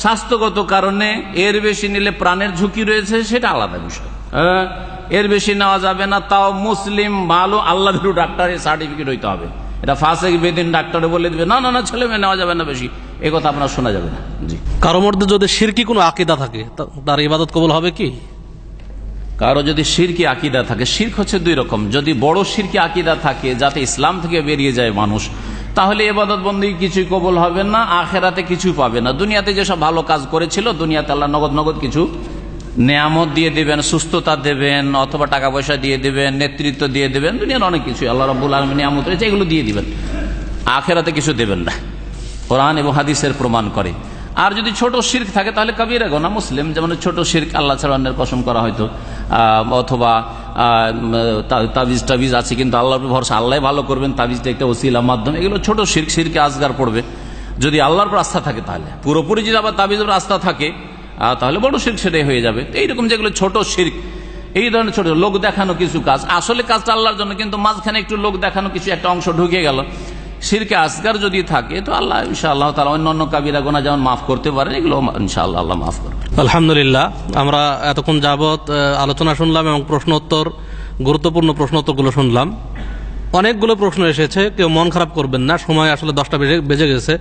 স্বাস্থ্যগত কারণে এর বেশি নিলে প্রাণের ঝুঁকি রয়েছে সেটা আলাদা বিষয়। হ্যাঁ, এর বেশি নেওয়া যাবে না তাও মুসলিম ভালো আল্লাহ ডাক্তারের সার্টিফিকেট হইতে হবে। এটা ফাঁসে বেদিন ডাক্তারে বলে দিবে না না না ছেলে মেয়ে নেওয়া যাবে না বেশি। এ কথা আপনার শোনা যাবে না। জি। কারও মধ্যে যদি সিরকি কোনো আকিদা থাকে তার ইবাদত কবুল হবে কি? কারও যদি শিরকি আকিদা থাকে শির্ক হচ্ছে দুই রকম। যদি বড় শিরকি আকিদা থাকে যাতে ইসলাম থেকে বেরিয়ে যায় মানুষ তাহলে এবাদত বন্দী কিছুই কবল হবে না আখেরাতে কিছু পাবে না। দুনিয়াতে যেসব ভালো কাজ করেছিল দুনিয়াতে আল্লাহ নগদ নগদ কিছু নেয়ামত দিয়ে দিবেন সুস্থতা দেবেন অথবা টাকা পয়সা দিয়ে দিবেন নেতৃত্ব দিয়ে দেবেন দুনিয়ার অনেক কিছু আল্লাহ রব্বুল আলম নিয়ামত রয়েছে এগুলো দিয়ে দিবেন। আখেরাতে কিছু দেবেন না। কোরআন এবং হাদিসের প্রমাণ করে। আর যদি ছোট শির্ক থাকে, তাহলে কবিরা গোনা মুসলিম। যেমন ছোট শির্ক আল্লাহ ছাড়া কসম করা হয়তো। অথবা তাবিজ টাবিজ আছে, কিন্তু আল্লাহর ভরসা। আল্লাহ ভালো করবেন তাবিজটা একটা ওসিলা, মাধ্যমে। এগুলো ছোট শির্ক, শিরকে আজগার পড়বে। যদি আল্লাহর উপর আস্থা থাকে তাহলে। পুরোপুরি যদি আবার তাবিজের আস্থা থাকে তাহলে বড় শির্ক সেটাই হয়ে যাবে। এইরকম যেগুলো ছোট শির্ক, এই ধরনের ছোট লোক দেখানো কিছু কাজ। আসলে কাজটা আল্লাহর জন্য, কিন্তু মাঝখানে একটু লোক দেখানো কিছু, একটা অংশ ঢুকে গেল। শিরকে আসগার যদি থাকে, তো আল্লাহ, ইনশাআল্লাহ তালা অন্যান্য কাবিরা গোনা যেমন মাফ করতে পারেন, এগুলো ইনশাআল্লাহ আল্লাহ মাফ করবে আলহামদুলিল্লাহ, আমরা এতক্ষণ যাবৎ আলোচনা শুনলাম এবং প্রশ্নোত্তর, গুরুত্বপূর্ণ প্রশ্নোত্তরগুলো শুনলাম। অনেকগুলো প্রশ্ন এসেছে, কেউ মন খারাপ করবেন না, সময় আসলে দশটা বেজে বেজে গেছে।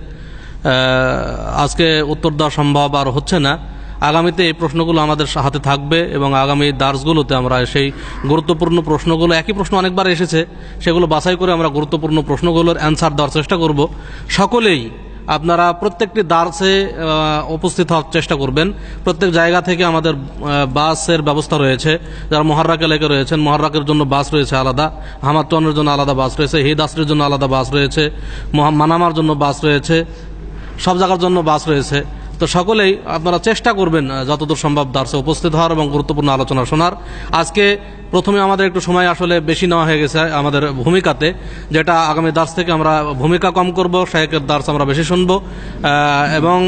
আজকে উত্তর দেওয়া সম্ভব আর হচ্ছে না। আগামীতে এই প্রশ্নগুলো আমাদের হাতে থাকবে এবং আগামী দার্সগুলোতে আমরা সেই গুরুত্বপূর্ণ প্রশ্নগুলো, একই প্রশ্ন অনেকবার এসেছে, সেগুলো বাছাই করে আমরা গুরুত্বপূর্ণ প্রশ্নগুলোর অ্যান্সার দেওয়ার চেষ্টা করব। সকলেই আপনারা প্রত্যেকটি দার্সে উপস্থিত হওয়ার চেষ্টা করবেন। প্রত্যেক জায়গা থেকে আমাদের বাসের ব্যবস্থা রয়েছে। যারা মহারাক এলাকায় রয়েছেন, মহারাকের জন্য বাস রয়েছে আলাদা। হামাতনের জন্য আলাদা বাস রয়েছে। হিদাসের জন্য আলাদা বাস রয়েছে। মানামার জন্য বাস রয়েছে। সব জায়গার জন্য বাস রয়েছে। তো সকলেই আপনারা চেষ্টা করবেন যতদূর সম্ভব দার্সে উপস্থিত হওয়ার এবং গুরুত্বপূর্ণ আলোচনা শোনার। আজকে প্রথমে আমাদের একটু সময় আসলে বেশি নেওয়া হয়ে গেছে আমাদের ভূমিকাতে, যেটা আগামী দার্স থেকে আমরা ভূমিকা কম করব শাহেকের দার্স আমরা বেশি শুনব। এবং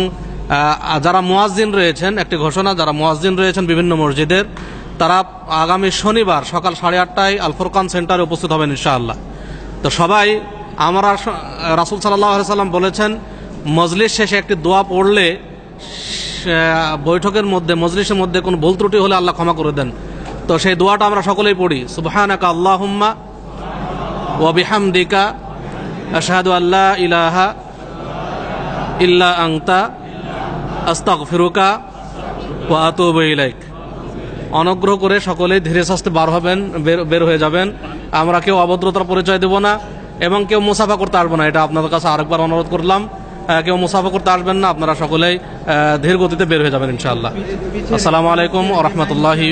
যারা মুয়াজ্জিন রয়েছেন, একটি ঘোষণা, যারা মুয়াজ্জিন রয়েছেন বিভিন্ন মসজিদের, তারা আগামী শনিবার সকাল সাড়ে আটটায় আলফরকান সেন্টারে উপস্থিত হবেন ইনশাআল্লাহ। তো সবাই, আমরা রাসূল সাল্লাহ সাল্লাম বলেছেন, মজলিস শেষে একটি দোয়া পড়লে বৈঠকের মধ্যে, মজলিসের মধ্যে কোনো ভুল ত্রুটি হলে আল্লাহ ক্ষমা করে দেন। তো সেই দোয়াটা আমরা সকলেই পড়ি। সুবহানাকা আল্লাহুম্মা ওয়া বিহামদিকা আশহাদু আল্লা ইলাহা ইল্লা আনতা আস্তাগফিরুকা ওয়া আতুবু অনুগ্রহ করে সকলেই ধীরে সাস্তে বার হবেন, বের হয়ে যাবেন। আমরা কেউ অভদ্রতার পরিচয় দেব না এবং কেউ মুসাফা করতে পারব না, এটা আপনাদের কাছে আরেকবার অনুরোধ করলাম। কেউ মুসাফা করতে আসবেন না, আপনারা সকলেই ধীর গতিতে বের হয়ে যাবেন ইনশাআল্লাহ। আসসালামু আলাইকুম ও রহমতুল্লাহি